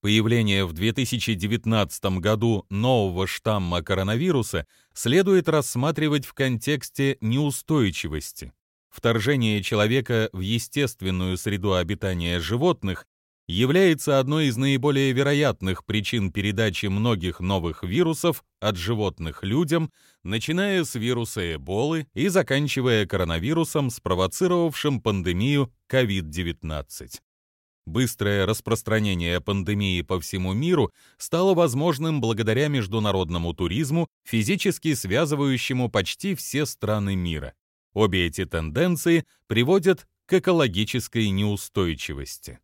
Появление в 2019 году нового штамма коронавируса следует рассматривать в контексте неустойчивости. Вторжение человека в естественную среду обитания животных является одной из наиболее вероятных причин передачи многих новых вирусов от животных людям, начиная с вируса Эболы и заканчивая коронавирусом, спровоцировавшим пандемию COVID-19. Быстрое распространение пандемии по всему миру стало возможным благодаря международному туризму, физически связывающему почти все страны мира. Обе эти тенденции приводят к экологической неустойчивости.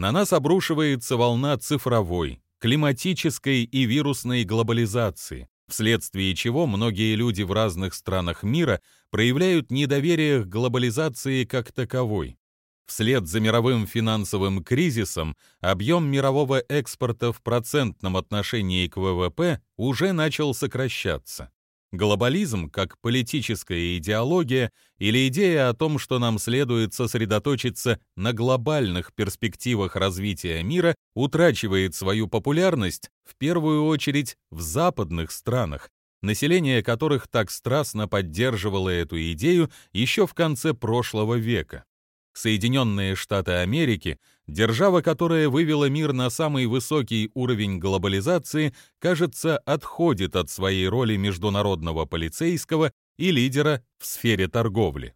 На нас обрушивается волна цифровой, климатической и вирусной глобализации, вследствие чего многие люди в разных странах мира проявляют недоверие к глобализации как таковой. Вслед за мировым финансовым кризисом объем мирового экспорта в процентном отношении к ВВП уже начал сокращаться. Глобализм, как политическая идеология или идея о том, что нам следует сосредоточиться на глобальных перспективах развития мира, утрачивает свою популярность в первую очередь в западных странах, население которых так страстно поддерживало эту идею еще в конце прошлого века. Соединенные Штаты Америки, держава, которая вывела мир на самый высокий уровень глобализации, кажется, отходит от своей роли международного полицейского и лидера в сфере торговли.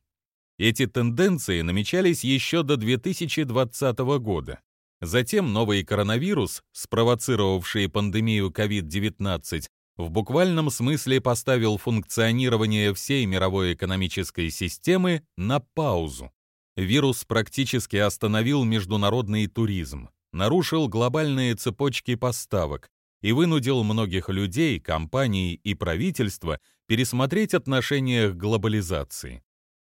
Эти тенденции намечались еще до 2020 года. Затем новый коронавирус, спровоцировавший пандемию COVID-19, в буквальном смысле поставил функционирование всей мировой экономической системы на паузу. Вирус практически остановил международный туризм, нарушил глобальные цепочки поставок и вынудил многих людей, компаний и правительства пересмотреть отношение к глобализации.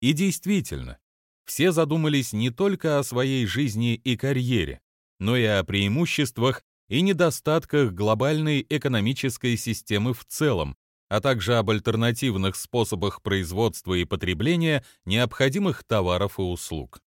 И действительно, все задумались не только о своей жизни и карьере, но и о преимуществах и недостатках глобальной экономической системы в целом, а также об альтернативных способах производства и потребления необходимых товаров и услуг.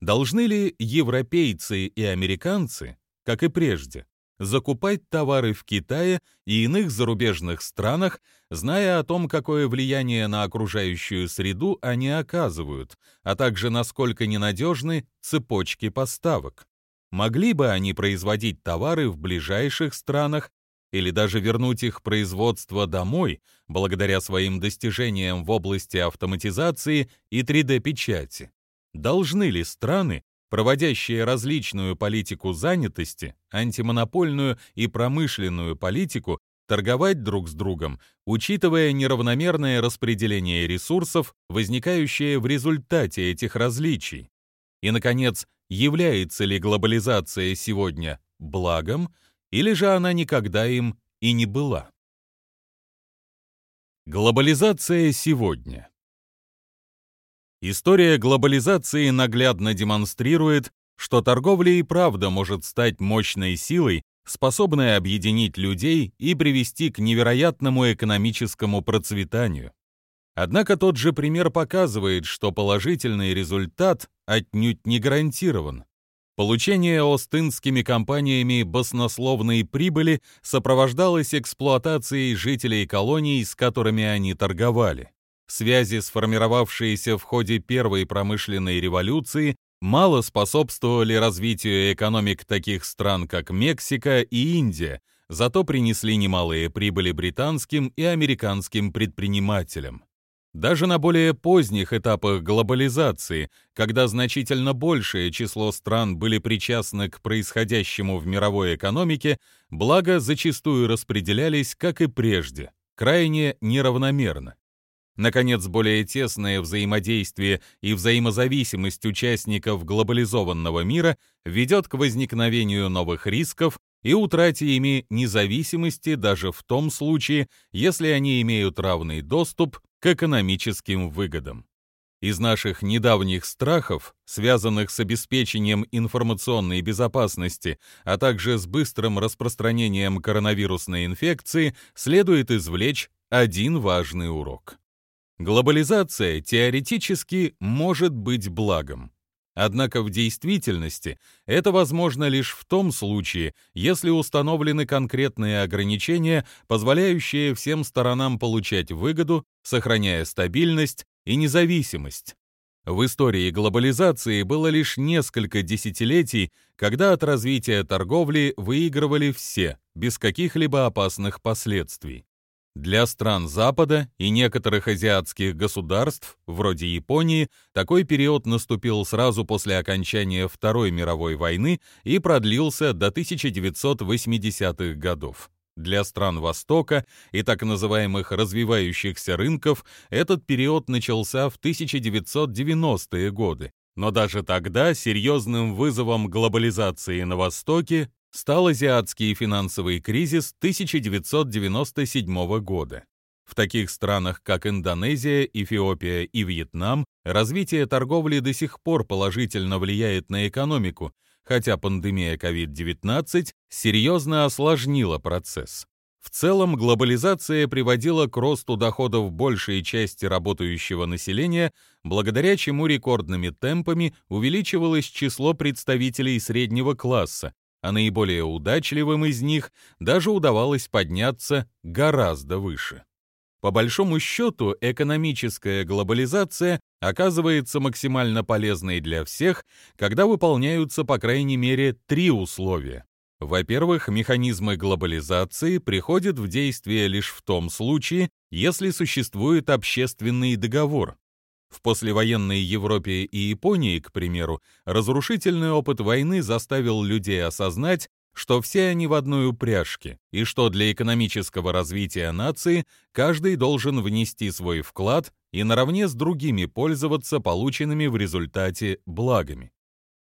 Должны ли европейцы и американцы, как и прежде, закупать товары в Китае и иных зарубежных странах, зная о том, какое влияние на окружающую среду они оказывают, а также насколько ненадежны цепочки поставок? Могли бы они производить товары в ближайших странах или даже вернуть их производство домой благодаря своим достижениям в области автоматизации и 3D-печати? Должны ли страны, проводящие различную политику занятости, антимонопольную и промышленную политику, торговать друг с другом, учитывая неравномерное распределение ресурсов, возникающее в результате этих различий? И, наконец, является ли глобализация сегодня благом или же она никогда им и не была. Глобализация сегодня История глобализации наглядно демонстрирует, что торговля и правда может стать мощной силой, способной объединить людей и привести к невероятному экономическому процветанию. Однако тот же пример показывает, что положительный результат отнюдь не гарантирован. Получение остинскими компаниями баснословной прибыли сопровождалось эксплуатацией жителей колоний, с которыми они торговали. Связи, сформировавшиеся в ходе Первой промышленной революции, мало способствовали развитию экономик таких стран, как Мексика и Индия, зато принесли немалые прибыли британским и американским предпринимателям. Даже на более поздних этапах глобализации, когда значительно большее число стран были причастны к происходящему в мировой экономике, блага зачастую распределялись, как и прежде, крайне неравномерно. Наконец, более тесное взаимодействие и взаимозависимость участников глобализованного мира ведет к возникновению новых рисков и утрате ими независимости даже в том случае, если они имеют равный доступ к экономическим выгодам. Из наших недавних страхов, связанных с обеспечением информационной безопасности, а также с быстрым распространением коронавирусной инфекции, следует извлечь один важный урок. Глобализация теоретически может быть благом. Однако в действительности это возможно лишь в том случае, если установлены конкретные ограничения, позволяющие всем сторонам получать выгоду, сохраняя стабильность и независимость. В истории глобализации было лишь несколько десятилетий, когда от развития торговли выигрывали все, без каких-либо опасных последствий. Для стран Запада и некоторых азиатских государств, вроде Японии, такой период наступил сразу после окончания Второй мировой войны и продлился до 1980-х годов. Для стран Востока и так называемых развивающихся рынков этот период начался в 1990-е годы. Но даже тогда серьезным вызовом глобализации на Востоке стал азиатский финансовый кризис 1997 года. В таких странах, как Индонезия, Эфиопия и Вьетнам, развитие торговли до сих пор положительно влияет на экономику, хотя пандемия COVID-19 серьезно осложнила процесс. В целом, глобализация приводила к росту доходов большей части работающего населения, благодаря чему рекордными темпами увеличивалось число представителей среднего класса, а наиболее удачливым из них даже удавалось подняться гораздо выше. По большому счету, экономическая глобализация оказывается максимально полезной для всех, когда выполняются по крайней мере три условия. Во-первых, механизмы глобализации приходят в действие лишь в том случае, если существует общественный договор. В послевоенной Европе и Японии, к примеру, разрушительный опыт войны заставил людей осознать, что все они в одной упряжке, и что для экономического развития нации каждый должен внести свой вклад и наравне с другими пользоваться полученными в результате благами.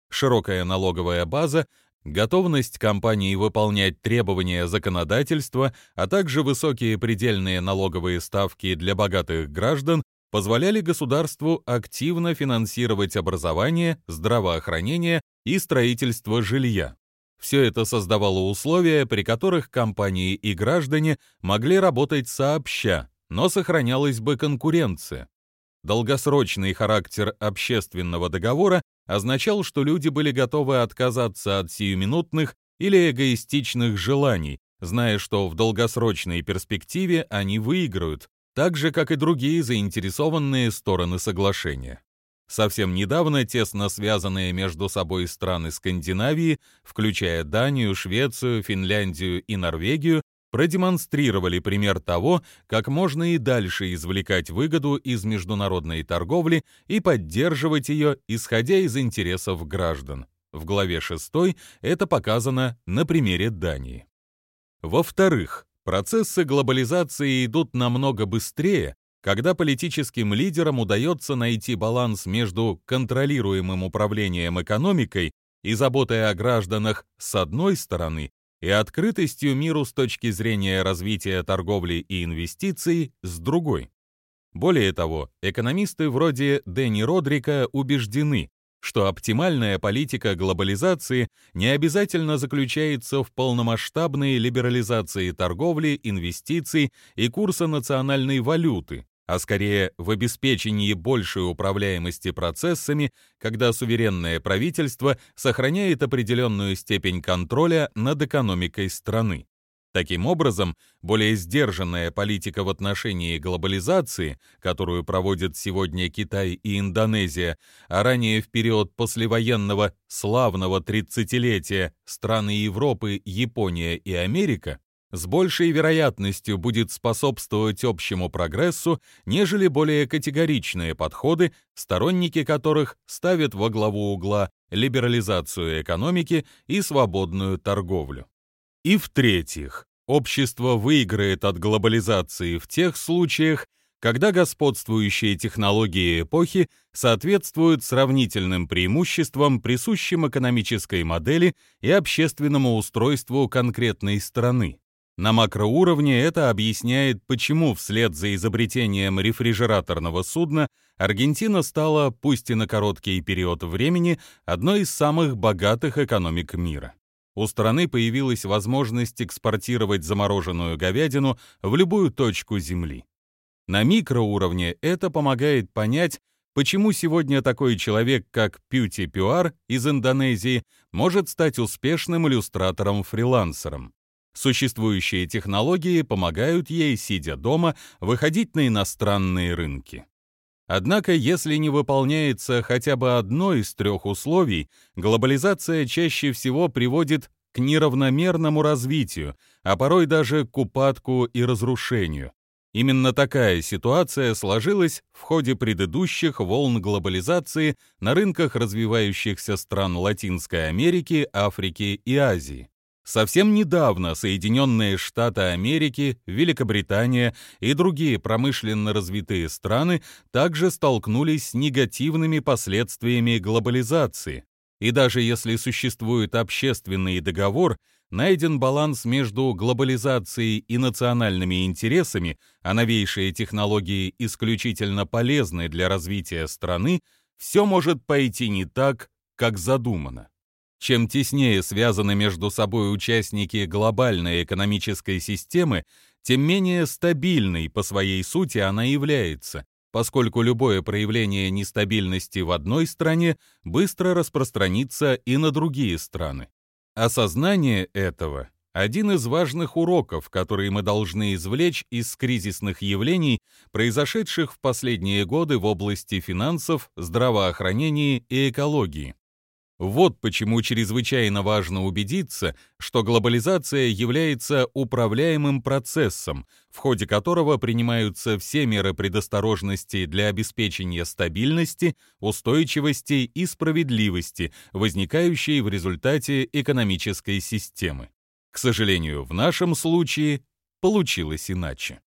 Широкая налоговая база, готовность компаний выполнять требования законодательства, а также высокие предельные налоговые ставки для богатых граждан позволяли государству активно финансировать образование, здравоохранение и строительство жилья. Все это создавало условия, при которых компании и граждане могли работать сообща, но сохранялась бы конкуренция. Долгосрочный характер общественного договора означал, что люди были готовы отказаться от сиюминутных или эгоистичных желаний, зная, что в долгосрочной перспективе они выиграют, так же, как и другие заинтересованные стороны соглашения. Совсем недавно тесно связанные между собой страны Скандинавии, включая Данию, Швецию, Финляндию и Норвегию, продемонстрировали пример того, как можно и дальше извлекать выгоду из международной торговли и поддерживать ее, исходя из интересов граждан. В главе 6 это показано на примере Дании. Во-вторых, процессы глобализации идут намного быстрее, когда политическим лидерам удается найти баланс между контролируемым управлением экономикой и заботой о гражданах с одной стороны и открытостью миру с точки зрения развития торговли и инвестиций с другой. Более того, экономисты вроде Дэнни Родрика убеждены, что оптимальная политика глобализации не обязательно заключается в полномасштабной либерализации торговли, инвестиций и курса национальной валюты, а скорее в обеспечении большей управляемости процессами, когда суверенное правительство сохраняет определенную степень контроля над экономикой страны. Таким образом, более сдержанная политика в отношении глобализации, которую проводят сегодня Китай и Индонезия, а ранее в период послевоенного славного тридцатилетия страны Европы, Япония и Америка, с большей вероятностью будет способствовать общему прогрессу, нежели более категоричные подходы, сторонники которых ставят во главу угла либерализацию экономики и свободную торговлю. И в-третьих, общество выиграет от глобализации в тех случаях, когда господствующие технологии эпохи соответствуют сравнительным преимуществам, присущим экономической модели и общественному устройству конкретной страны. На макроуровне это объясняет, почему вслед за изобретением рефрижераторного судна Аргентина стала, пусть и на короткий период времени, одной из самых богатых экономик мира у страны появилась возможность экспортировать замороженную говядину в любую точку Земли. На микроуровне это помогает понять, почему сегодня такой человек, как Пьюти Пюар из Индонезии, может стать успешным иллюстратором-фрилансером. Существующие технологии помогают ей, сидя дома, выходить на иностранные рынки. Однако, если не выполняется хотя бы одно из трех условий, глобализация чаще всего приводит к неравномерному развитию, а порой даже к упадку и разрушению. Именно такая ситуация сложилась в ходе предыдущих волн глобализации на рынках развивающихся стран Латинской Америки, Африки и Азии. Совсем недавно Соединенные Штаты Америки, Великобритания и другие промышленно развитые страны также столкнулись с негативными последствиями глобализации. И даже если существует общественный договор, найден баланс между глобализацией и национальными интересами, а новейшие технологии исключительно полезны для развития страны, все может пойти не так, как задумано. Чем теснее связаны между собой участники глобальной экономической системы, тем менее стабильной по своей сути она является, поскольку любое проявление нестабильности в одной стране быстро распространится и на другие страны. Осознание этого – один из важных уроков, которые мы должны извлечь из кризисных явлений, произошедших в последние годы в области финансов, здравоохранения и экологии. Вот почему чрезвычайно важно убедиться, что глобализация является управляемым процессом, в ходе которого принимаются все меры предосторожности для обеспечения стабильности, устойчивости и справедливости, возникающей в результате экономической системы. К сожалению, в нашем случае получилось иначе.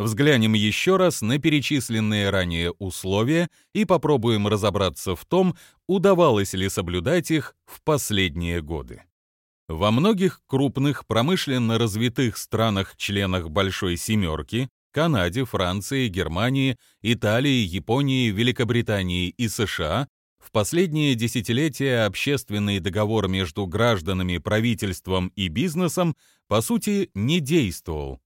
Взглянем еще раз на перечисленные ранее условия и попробуем разобраться в том, удавалось ли соблюдать их в последние годы. Во многих крупных промышленно развитых странах-членах Большой Семерки Канаде, Франции, Германии, Италии, Японии, Великобритании и США в последние десятилетия общественный договор между гражданами, правительством и бизнесом по сути не действовал.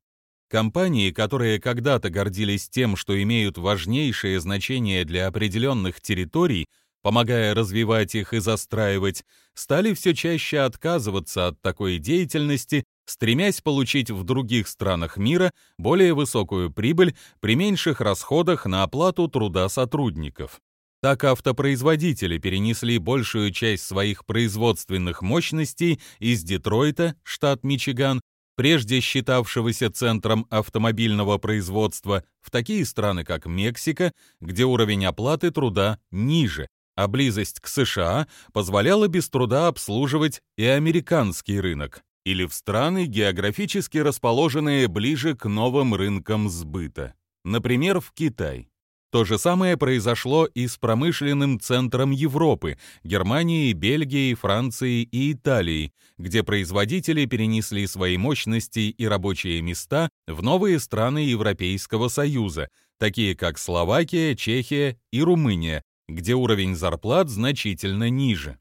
Компании, которые когда-то гордились тем, что имеют важнейшее значение для определенных территорий, помогая развивать их и застраивать, стали все чаще отказываться от такой деятельности, стремясь получить в других странах мира более высокую прибыль при меньших расходах на оплату труда сотрудников. Так автопроизводители перенесли большую часть своих производственных мощностей из Детройта, штат Мичиган, прежде считавшегося центром автомобильного производства, в такие страны, как Мексика, где уровень оплаты труда ниже, а близость к США позволяла без труда обслуживать и американский рынок, или в страны, географически расположенные ближе к новым рынкам сбыта, например, в Китай. То же самое произошло и с промышленным центром Европы, Германией, Бельгией, Францией и Италией, где производители перенесли свои мощности и рабочие места в новые страны Европейского Союза, такие как Словакия, Чехия и Румыния, где уровень зарплат значительно ниже.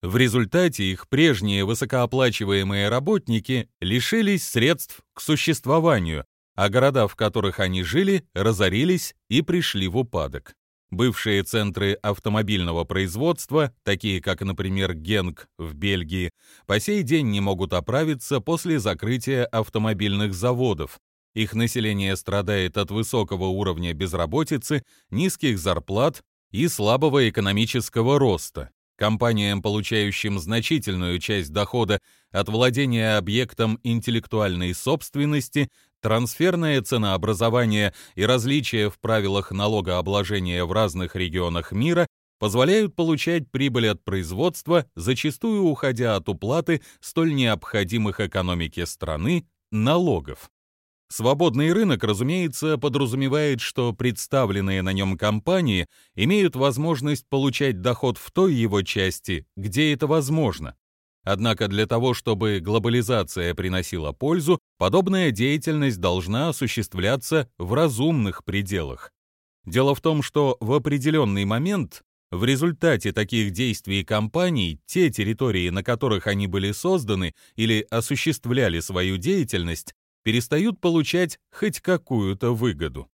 В результате их прежние высокооплачиваемые работники лишились средств к существованию, а города, в которых они жили, разорились и пришли в упадок. Бывшие центры автомобильного производства, такие как, например, Генк в Бельгии, по сей день не могут оправиться после закрытия автомобильных заводов. Их население страдает от высокого уровня безработицы, низких зарплат и слабого экономического роста. Компаниям, получающим значительную часть дохода от владения объектом интеллектуальной собственности, Трансферное ценообразование и различия в правилах налогообложения в разных регионах мира позволяют получать прибыль от производства, зачастую уходя от уплаты столь необходимых экономике страны налогов. Свободный рынок, разумеется, подразумевает, что представленные на нем компании имеют возможность получать доход в той его части, где это возможно, Однако для того, чтобы глобализация приносила пользу, подобная деятельность должна осуществляться в разумных пределах. Дело в том, что в определенный момент в результате таких действий компаний те территории, на которых они были созданы или осуществляли свою деятельность, перестают получать хоть какую-то выгоду.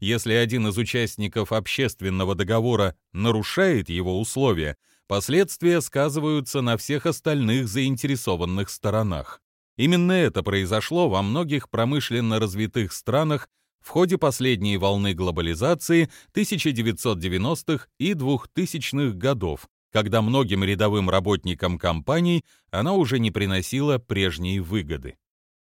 Если один из участников общественного договора нарушает его условия, Последствия сказываются на всех остальных заинтересованных сторонах. Именно это произошло во многих промышленно развитых странах в ходе последней волны глобализации 1990-х и 2000-х годов, когда многим рядовым работникам компаний она уже не приносила прежней выгоды.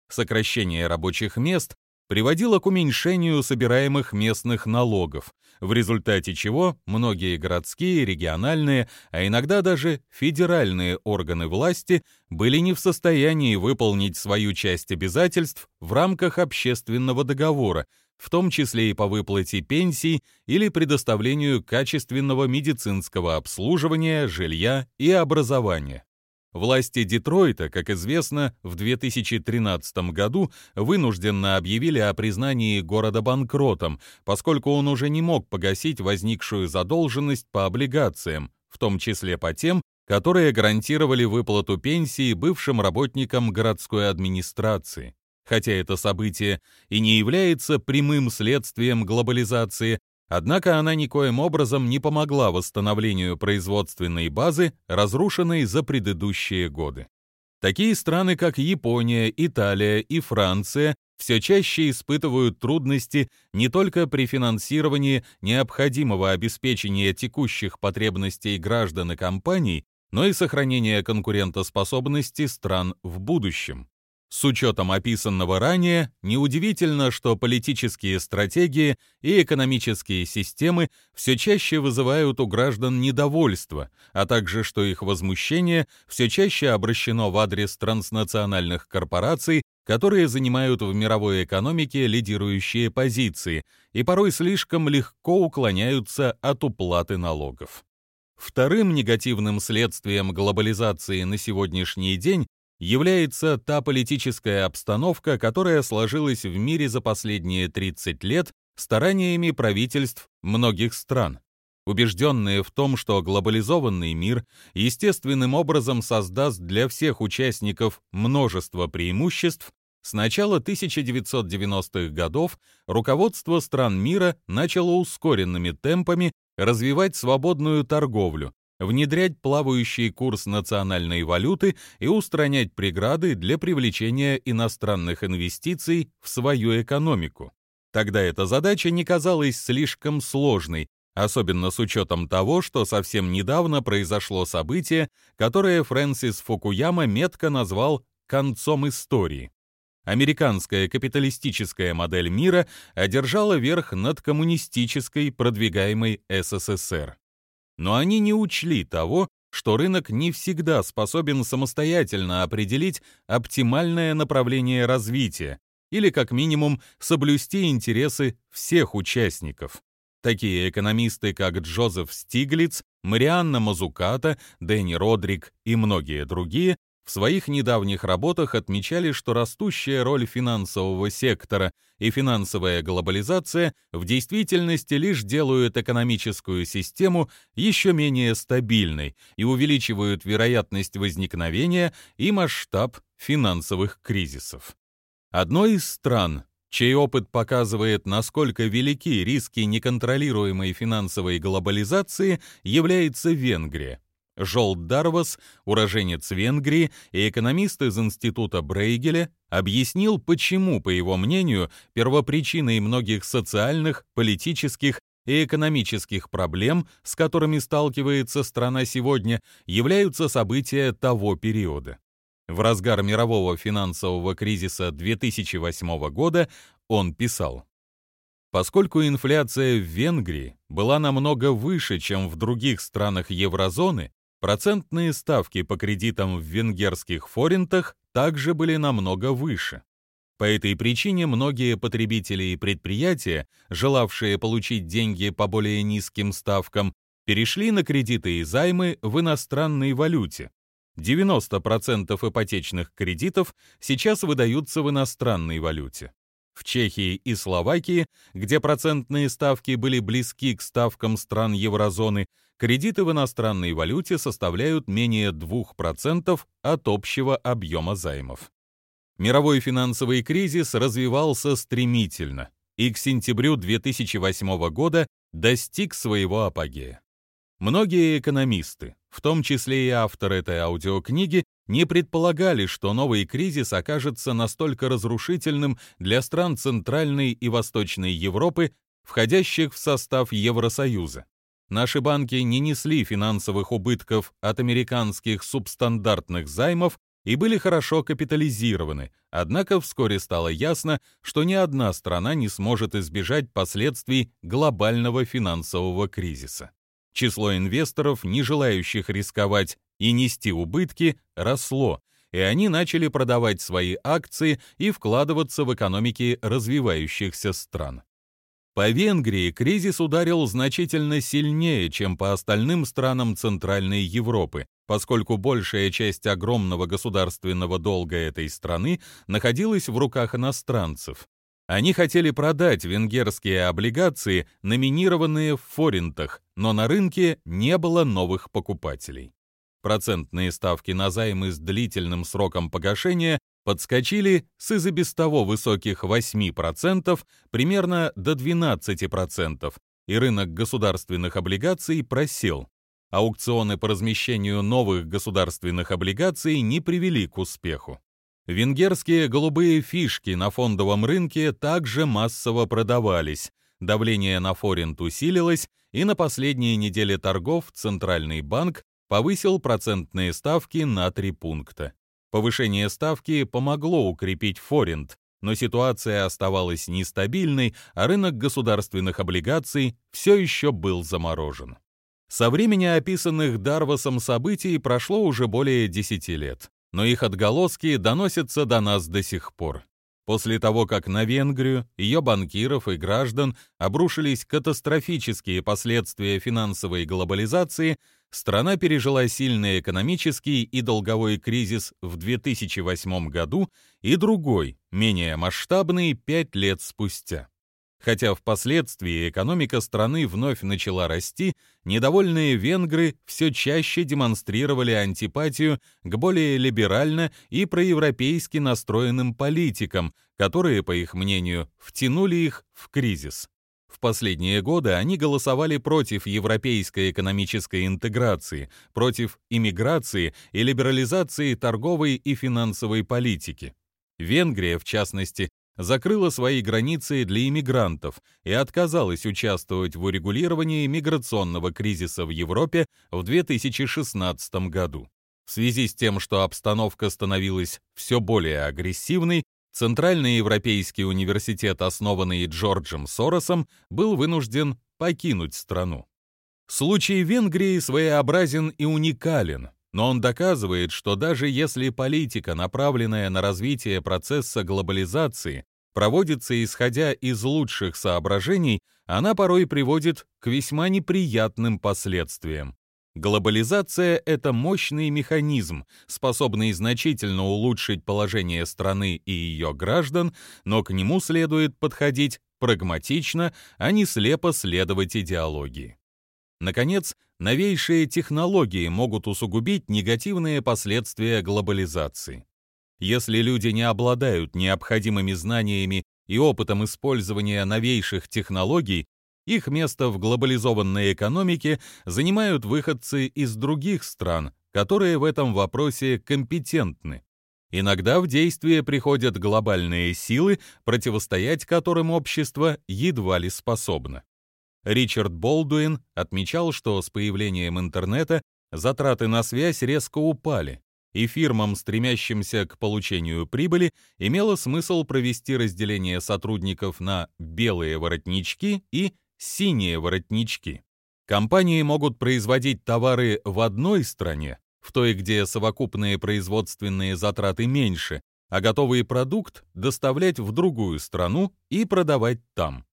Сокращение рабочих мест приводило к уменьшению собираемых местных налогов, в результате чего многие городские, региональные, а иногда даже федеральные органы власти были не в состоянии выполнить свою часть обязательств в рамках общественного договора, в том числе и по выплате пенсий или предоставлению качественного медицинского обслуживания, жилья и образования. Власти Детройта, как известно, в 2013 году вынужденно объявили о признании города банкротом, поскольку он уже не мог погасить возникшую задолженность по облигациям, в том числе по тем, которые гарантировали выплату пенсии бывшим работникам городской администрации. Хотя это событие и не является прямым следствием глобализации, Однако она никоим образом не помогла восстановлению производственной базы, разрушенной за предыдущие годы. Такие страны, как Япония, Италия и Франция, все чаще испытывают трудности не только при финансировании необходимого обеспечения текущих потребностей граждан и компаний, но и сохранения конкурентоспособности стран в будущем. С учетом описанного ранее, неудивительно, что политические стратегии и экономические системы все чаще вызывают у граждан недовольство, а также что их возмущение все чаще обращено в адрес транснациональных корпораций, которые занимают в мировой экономике лидирующие позиции и порой слишком легко уклоняются от уплаты налогов. Вторым негативным следствием глобализации на сегодняшний день является та политическая обстановка, которая сложилась в мире за последние 30 лет стараниями правительств многих стран. Убежденные в том, что глобализованный мир естественным образом создаст для всех участников множество преимуществ, с начала 1990-х годов руководство стран мира начало ускоренными темпами развивать свободную торговлю, внедрять плавающий курс национальной валюты и устранять преграды для привлечения иностранных инвестиций в свою экономику. Тогда эта задача не казалась слишком сложной, особенно с учетом того, что совсем недавно произошло событие, которое Фрэнсис Фукуяма метко назвал «концом истории». Американская капиталистическая модель мира одержала верх над коммунистической, продвигаемой СССР. Но они не учли того, что рынок не всегда способен самостоятельно определить оптимальное направление развития или, как минимум, соблюсти интересы всех участников. Такие экономисты, как Джозеф Стиглиц, Марианна Мазуката, Дэнни Родрик и многие другие в своих недавних работах отмечали, что растущая роль финансового сектора и финансовая глобализация в действительности лишь делают экономическую систему еще менее стабильной и увеличивают вероятность возникновения и масштаб финансовых кризисов. Одной из стран, чей опыт показывает, насколько велики риски неконтролируемой финансовой глобализации, является Венгрия. Жолт Дарвас, уроженец Венгрии и экономист из Института Брейгеля, объяснил, почему, по его мнению, первопричиной многих социальных, политических и экономических проблем, с которыми сталкивается страна сегодня, являются события того периода. В разгар мирового финансового кризиса 2008 года он писал, Поскольку инфляция в Венгрии была намного выше, чем в других странах еврозоны, Процентные ставки по кредитам в венгерских форинтах также были намного выше. По этой причине многие потребители и предприятия, желавшие получить деньги по более низким ставкам, перешли на кредиты и займы в иностранной валюте. 90% ипотечных кредитов сейчас выдаются в иностранной валюте. В Чехии и Словакии, где процентные ставки были близки к ставкам стран еврозоны, кредиты в иностранной валюте составляют менее 2% от общего объема займов. Мировой финансовый кризис развивался стремительно и к сентябрю 2008 года достиг своего апогея. Многие экономисты, в том числе и автор этой аудиокниги, не предполагали, что новый кризис окажется настолько разрушительным для стран Центральной и Восточной Европы, входящих в состав Евросоюза. Наши банки не несли финансовых убытков от американских субстандартных займов и были хорошо капитализированы, однако вскоре стало ясно, что ни одна страна не сможет избежать последствий глобального финансового кризиса. Число инвесторов, не желающих рисковать и нести убытки, росло, и они начали продавать свои акции и вкладываться в экономики развивающихся стран. По Венгрии кризис ударил значительно сильнее, чем по остальным странам Центральной Европы, поскольку большая часть огромного государственного долга этой страны находилась в руках иностранцев. Они хотели продать венгерские облигации, номинированные в форинтах, но на рынке не было новых покупателей. Процентные ставки на займы с длительным сроком погашения подскочили с из и без того высоких 8% примерно до 12%, и рынок государственных облигаций просел. Аукционы по размещению новых государственных облигаций не привели к успеху. Венгерские голубые фишки на фондовом рынке также массово продавались, давление на форинт усилилось, и на последней неделе торгов Центральный банк повысил процентные ставки на 3 пункта. Повышение ставки помогло укрепить форинт, но ситуация оставалась нестабильной, а рынок государственных облигаций все еще был заморожен. Со времени описанных Дарвасом событий прошло уже более 10 лет, но их отголоски доносятся до нас до сих пор. После того, как на Венгрию, ее банкиров и граждан обрушились катастрофические последствия финансовой глобализации, страна пережила сильный экономический и долговой кризис в 2008 году и другой, менее масштабный, пять лет спустя. Хотя впоследствии экономика страны вновь начала расти, недовольные венгры все чаще демонстрировали антипатию к более либерально и проевропейски настроенным политикам, которые, по их мнению, втянули их в кризис. В последние годы они голосовали против европейской экономической интеграции, против иммиграции и либерализации торговой и финансовой политики. Венгрия, в частности, закрыла свои границы для иммигрантов и отказалась участвовать в урегулировании миграционного кризиса в Европе в 2016 году. В связи с тем, что обстановка становилась все более агрессивной, Центральный Европейский университет, основанный Джорджем Соросом, был вынужден покинуть страну. Случай Венгрии своеобразен и уникален, но он доказывает, что даже если политика, направленная на развитие процесса глобализации, проводится исходя из лучших соображений, она порой приводит к весьма неприятным последствиям. Глобализация — это мощный механизм, способный значительно улучшить положение страны и ее граждан, но к нему следует подходить прагматично, а не слепо следовать идеологии. Наконец, новейшие технологии могут усугубить негативные последствия глобализации. Если люди не обладают необходимыми знаниями и опытом использования новейших технологий, их место в глобализованной экономике занимают выходцы из других стран, которые в этом вопросе компетентны. Иногда в действие приходят глобальные силы, противостоять которым общество едва ли способно. Ричард Болдуин отмечал, что с появлением интернета затраты на связь резко упали, и фирмам, стремящимся к получению прибыли, имело смысл провести разделение сотрудников на белые воротнички и синие воротнички. Компании могут производить товары в одной стране, в той, где совокупные производственные затраты меньше, а готовый продукт доставлять в другую страну и продавать там.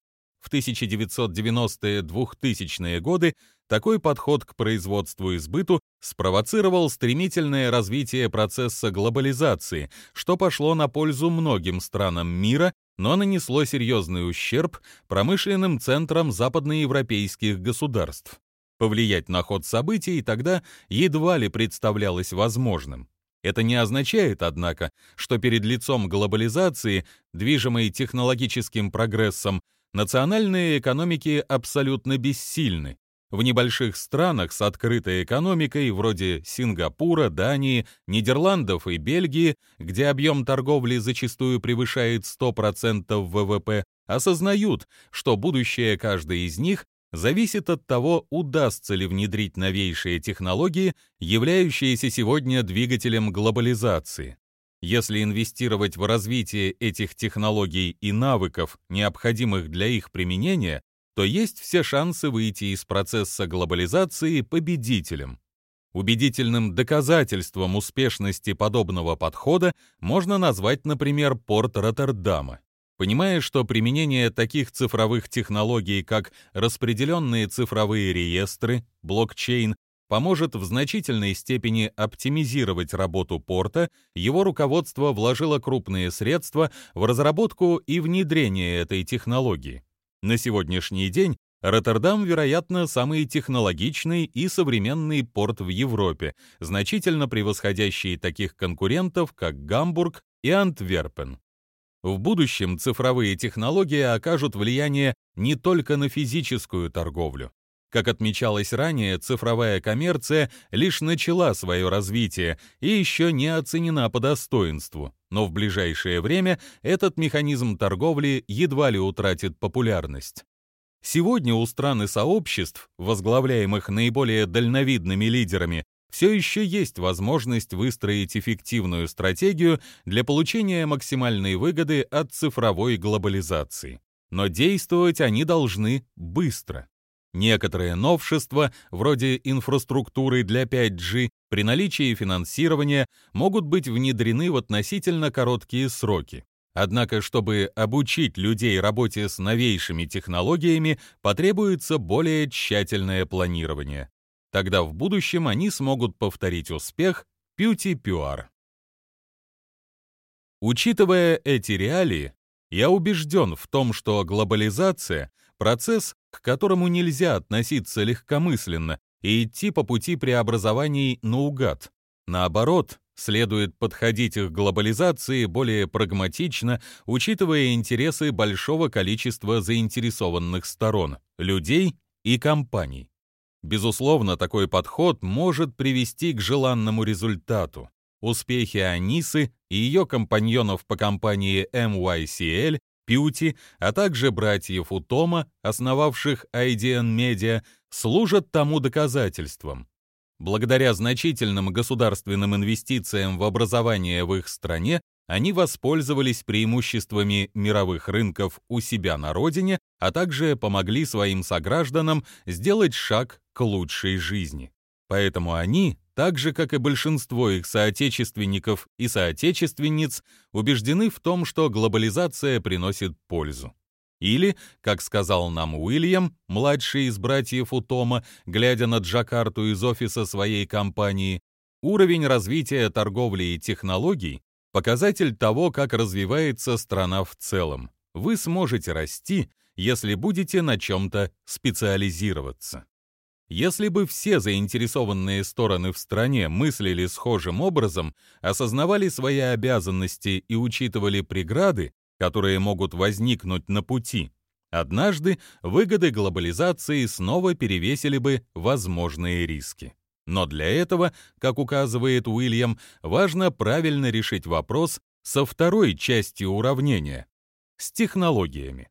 В 1990-2000-е годы такой подход к производству и сбыту спровоцировал стремительное развитие процесса глобализации, что пошло на пользу многим странам мира, но нанесло серьезный ущерб промышленным центрам западноевропейских государств. Повлиять на ход событий тогда едва ли представлялось возможным. Это не означает, однако, что перед лицом глобализации, движимой технологическим прогрессом, национальные экономики абсолютно бессильны. В небольших странах с открытой экономикой, вроде Сингапура, Дании, Нидерландов и Бельгии, где объем торговли зачастую превышает 100% ВВП, осознают, что будущее каждой из них зависит от того, удастся ли внедрить новейшие технологии, являющиеся сегодня двигателем глобализации. Если инвестировать в развитие этих технологий и навыков, необходимых для их применения, то есть все шансы выйти из процесса глобализации победителем. Убедительным доказательством успешности подобного подхода можно назвать, например, порт Роттердама. Понимая, что применение таких цифровых технологий, как распределенные цифровые реестры, блокчейн, поможет в значительной степени оптимизировать работу порта, его руководство вложило крупные средства в разработку и внедрение этой технологии. На сегодняшний день Роттердам, вероятно, самый технологичный и современный порт в Европе, значительно превосходящий таких конкурентов, как Гамбург и Антверпен. В будущем цифровые технологии окажут влияние не только на физическую торговлю. Как отмечалось ранее, цифровая коммерция лишь начала свое развитие и еще не оценена по достоинству, но в ближайшее время этот механизм торговли едва ли утратит популярность. Сегодня у стран и сообществ, возглавляемых наиболее дальновидными лидерами, все еще есть возможность выстроить эффективную стратегию для получения максимальной выгоды от цифровой глобализации. Но действовать они должны быстро. Некоторые новшества, вроде инфраструктуры для 5G, при наличии финансирования могут быть внедрены в относительно короткие сроки. Однако, чтобы обучить людей работе с новейшими технологиями, потребуется более тщательное планирование. Тогда в будущем они смогут повторить успех Пьюти-Пюар. Учитывая эти реалии, я убежден в том, что глобализация – процесс, к которому нельзя относиться легкомысленно и идти по пути преобразований наугад. Наоборот, следует подходить к глобализации более прагматично, учитывая интересы большого количества заинтересованных сторон – людей и компаний. Безусловно, такой подход может привести к желанному результату. Успехи Анисы и ее компаньонов по компании MYCL Пьюти, а также братьев Утома, основавших IDN Media, служат тому доказательством. Благодаря значительным государственным инвестициям в образование в их стране, они воспользовались преимуществами мировых рынков у себя на родине, а также помогли своим согражданам сделать шаг к лучшей жизни. Поэтому они так же, как и большинство их соотечественников и соотечественниц, убеждены в том, что глобализация приносит пользу. Или, как сказал нам Уильям, младший из братьев Утома, глядя на Джакарту из офиса своей компании, уровень развития торговли и технологий – показатель того, как развивается страна в целом. Вы сможете расти, если будете на чем-то специализироваться. Если бы все заинтересованные стороны в стране мыслили схожим образом, осознавали свои обязанности и учитывали преграды, которые могут возникнуть на пути, однажды выгоды глобализации снова перевесили бы возможные риски. Но для этого, как указывает Уильям, важно правильно решить вопрос со второй частью уравнения – с технологиями.